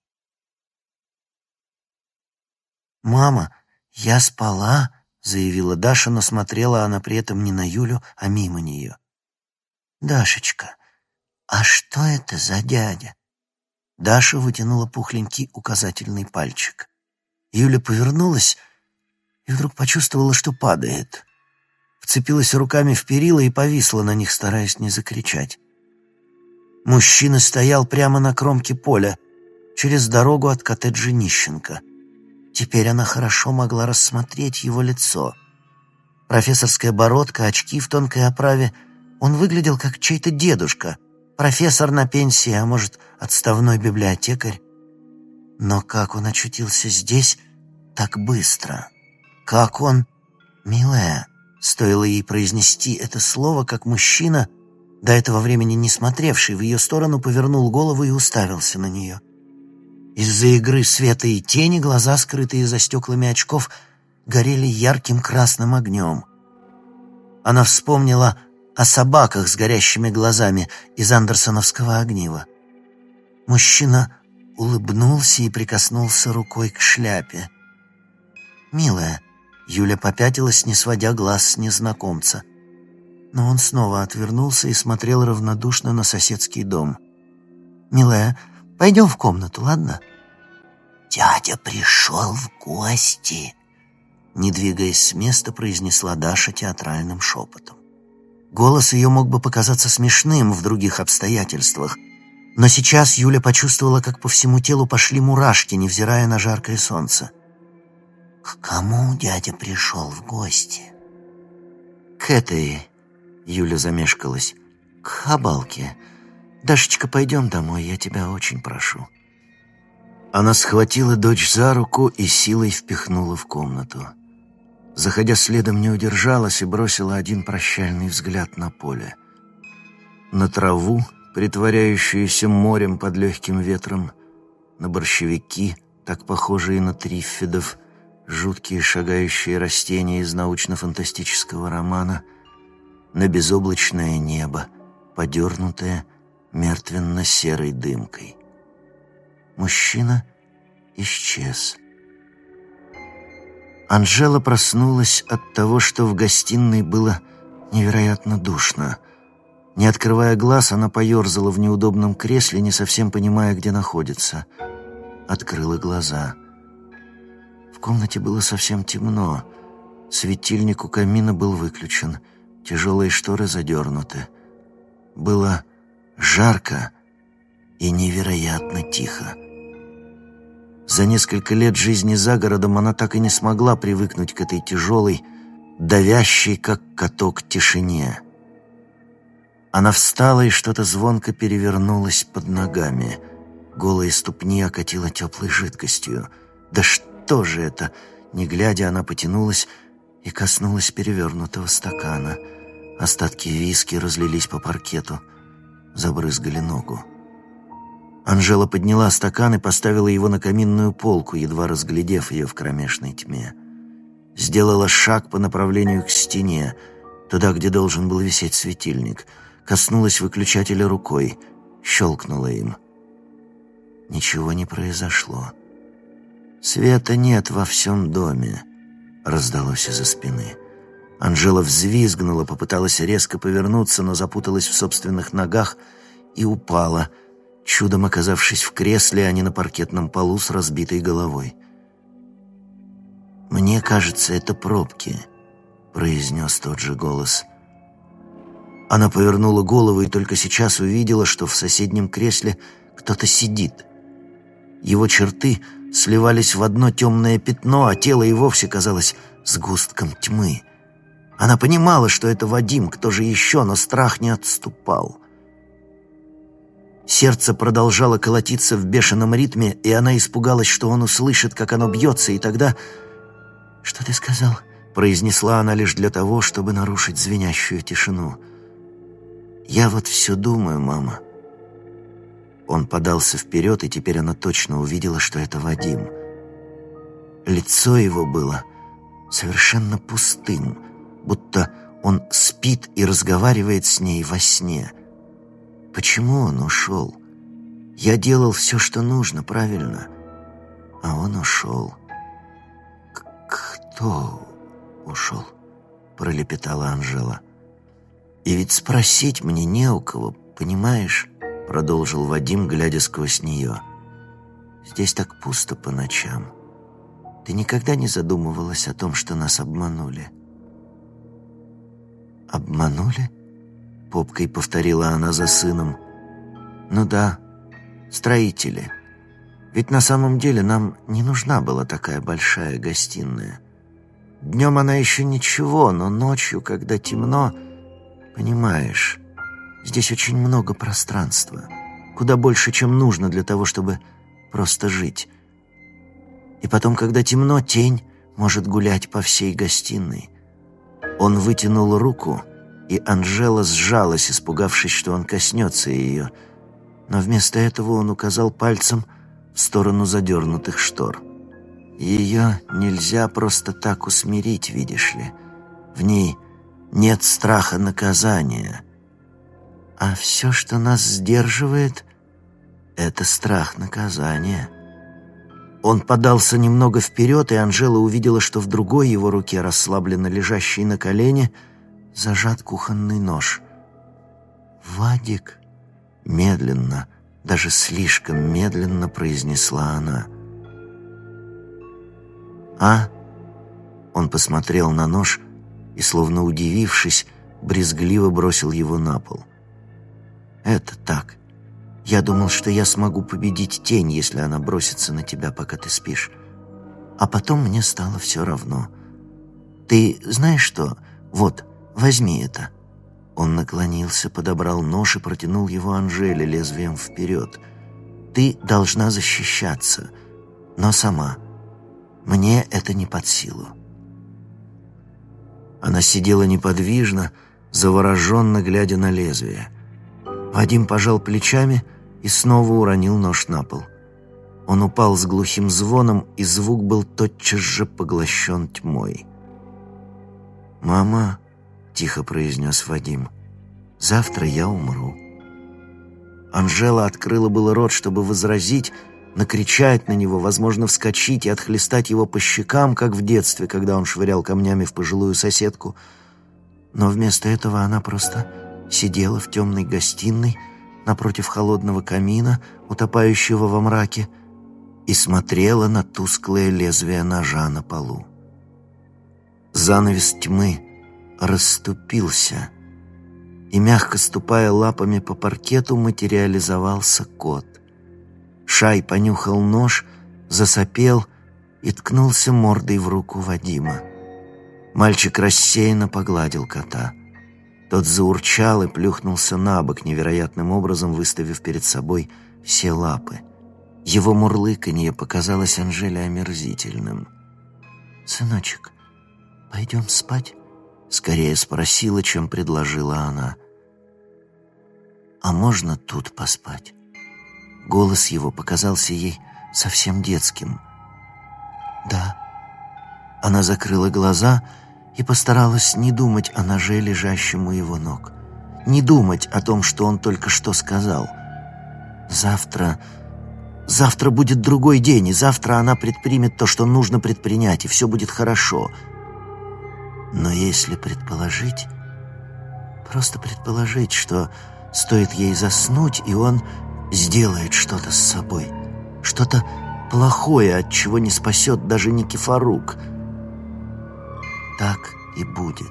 «Мама, я спала», — заявила Даша, но смотрела она при этом не на Юлю, а мимо нее. «Дашечка, а что это за дядя?» Даша вытянула пухленький указательный пальчик. Юля повернулась и вдруг почувствовала, что падает. Вцепилась руками в перила и повисла на них, стараясь не закричать. Мужчина стоял прямо на кромке поля, через дорогу от коттеджа Нищенко. Теперь она хорошо могла рассмотреть его лицо. Профессорская бородка, очки в тонкой оправе. Он выглядел как чей-то дедушка, профессор на пенсии, а может, отставной библиотекарь. Но как он очутился здесь так быстро? Как он... Милая, стоило ей произнести это слово, как мужчина, до этого времени не смотревший в ее сторону, повернул голову и уставился на нее. Из-за игры света и тени глаза, скрытые за стеклами очков, горели ярким красным огнем. Она вспомнила о собаках с горящими глазами из андерсоновского огнива. Мужчина улыбнулся и прикоснулся рукой к шляпе. «Милая», — Юля попятилась, не сводя глаз с незнакомца. Но он снова отвернулся и смотрел равнодушно на соседский дом. «Милая, Пойдем в комнату, ладно?» «Дядя пришел в гости», — не двигаясь с места, произнесла Даша театральным шепотом. Голос ее мог бы показаться смешным в других обстоятельствах, но сейчас Юля почувствовала, как по всему телу пошли мурашки, невзирая на жаркое солнце. «К кому дядя пришел в гости?» «К этой...» — Юля замешкалась. «К Хабалке. «Дашечка, пойдем домой, я тебя очень прошу». Она схватила дочь за руку и силой впихнула в комнату. Заходя следом, не удержалась и бросила один прощальный взгляд на поле. На траву, притворяющуюся морем под легким ветром, на борщевики, так похожие на триффидов, жуткие шагающие растения из научно-фантастического романа, на безоблачное небо, подернутое, мертвенно-серой дымкой. Мужчина исчез. Анжела проснулась от того, что в гостиной было невероятно душно. Не открывая глаз, она поерзала в неудобном кресле, не совсем понимая, где находится. Открыла глаза. В комнате было совсем темно. Светильник у камина был выключен. Тяжелые шторы задернуты. Было жарко и невероятно тихо. За несколько лет жизни за городом она так и не смогла привыкнуть к этой тяжелой, давящей, как каток, тишине. Она встала, и что-то звонко перевернулось под ногами. Голые ступни окатила теплой жидкостью. «Да что же это?» Не глядя, она потянулась и коснулась перевернутого стакана. Остатки виски разлились по паркету — забрызгали ногу. Анжела подняла стакан и поставила его на каминную полку, едва разглядев ее в кромешной тьме. Сделала шаг по направлению к стене, туда, где должен был висеть светильник. Коснулась выключателя рукой, щелкнула им. Ничего не произошло. «Света нет во всем доме», — раздалось из-за спины. Анжела взвизгнула, попыталась резко повернуться, но запуталась в собственных ногах и упала, чудом оказавшись в кресле, а не на паркетном полу с разбитой головой. «Мне кажется, это пробки», — произнес тот же голос. Она повернула голову и только сейчас увидела, что в соседнем кресле кто-то сидит. Его черты сливались в одно темное пятно, а тело и вовсе казалось сгустком тьмы. Она понимала, что это Вадим, кто же еще, но страх не отступал. Сердце продолжало колотиться в бешеном ритме, и она испугалась, что он услышит, как оно бьется, и тогда... «Что ты сказал?» — произнесла она лишь для того, чтобы нарушить звенящую тишину. «Я вот все думаю, мама». Он подался вперед, и теперь она точно увидела, что это Вадим. Лицо его было совершенно пустым, будто он спит и разговаривает с ней во сне. Почему он ушел? Я делал все, что нужно, правильно? А он ушел. «Кто ушел?» — пролепетала Анжела. «И ведь спросить мне не у кого, понимаешь?» — продолжил Вадим, глядя сквозь нее. «Здесь так пусто по ночам. Ты никогда не задумывалась о том, что нас обманули?» «Обманули?» — попкой повторила она за сыном. «Ну да, строители. Ведь на самом деле нам не нужна была такая большая гостиная. Днем она еще ничего, но ночью, когда темно, понимаешь, здесь очень много пространства, куда больше, чем нужно для того, чтобы просто жить. И потом, когда темно, тень может гулять по всей гостиной. Он вытянул руку, и Анжела сжалась, испугавшись, что он коснется ее. Но вместо этого он указал пальцем в сторону задернутых штор. Ее нельзя просто так усмирить, видишь ли. В ней нет страха наказания. А все, что нас сдерживает, это страх наказания. Он подался немного вперед, и Анжела увидела, что в другой его руке, расслабленно лежащей на колене, зажат кухонный нож. «Вадик!» Медленно, даже слишком медленно произнесла она. «А?» Он посмотрел на нож и, словно удивившись, брезгливо бросил его на пол. «Это так. Я думал, что я смогу победить тень, если она бросится на тебя, пока ты спишь. А потом мне стало все равно. Ты знаешь что? Вот, возьми это». Он наклонился, подобрал нож и протянул его Анжеле лезвием вперед. «Ты должна защищаться, но сама. Мне это не под силу». Она сидела неподвижно, завороженно глядя на лезвие. Вадим пожал плечами и снова уронил нож на пол. Он упал с глухим звоном, и звук был тотчас же поглощен тьмой. «Мама», тихо произнес Вадим. «Завтра я умру». Анжела открыла было рот, чтобы возразить, накричать на него, возможно, вскочить и отхлестать его по щекам, как в детстве, когда он швырял камнями в пожилую соседку. Но вместо этого она просто сидела в темной гостиной напротив холодного камина, утопающего во мраке, и смотрела на тусклое лезвие ножа на полу. Занавес тьмы расступился, и, мягко ступая лапами по паркету, материализовался кот. Шай понюхал нож, засопел и ткнулся мордой в руку Вадима. Мальчик рассеянно погладил кота. Тот заурчал и плюхнулся на бок, невероятным образом выставив перед собой все лапы. Его мурлыканье показалось Анжеле омерзительным. «Сыночек, пойдем спать?» Скорее спросила, чем предложила она. «А можно тут поспать?» Голос его показался ей совсем детским. «Да». Она закрыла глаза и постаралась не думать о ноже, лежащем у его ног. Не думать о том, что он только что сказал. «Завтра...» Завтра будет другой день, и завтра она предпримет то, что нужно предпринять, и все будет хорошо. Но если предположить, просто предположить, что стоит ей заснуть, и он сделает что-то с собой, что-то плохое, от чего не спасет даже Никифорук. «Так и будет»,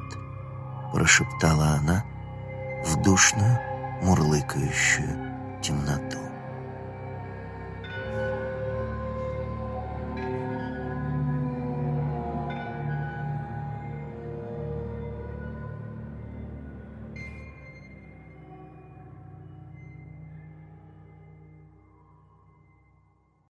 — прошептала она в душную, мурлыкающую темноту.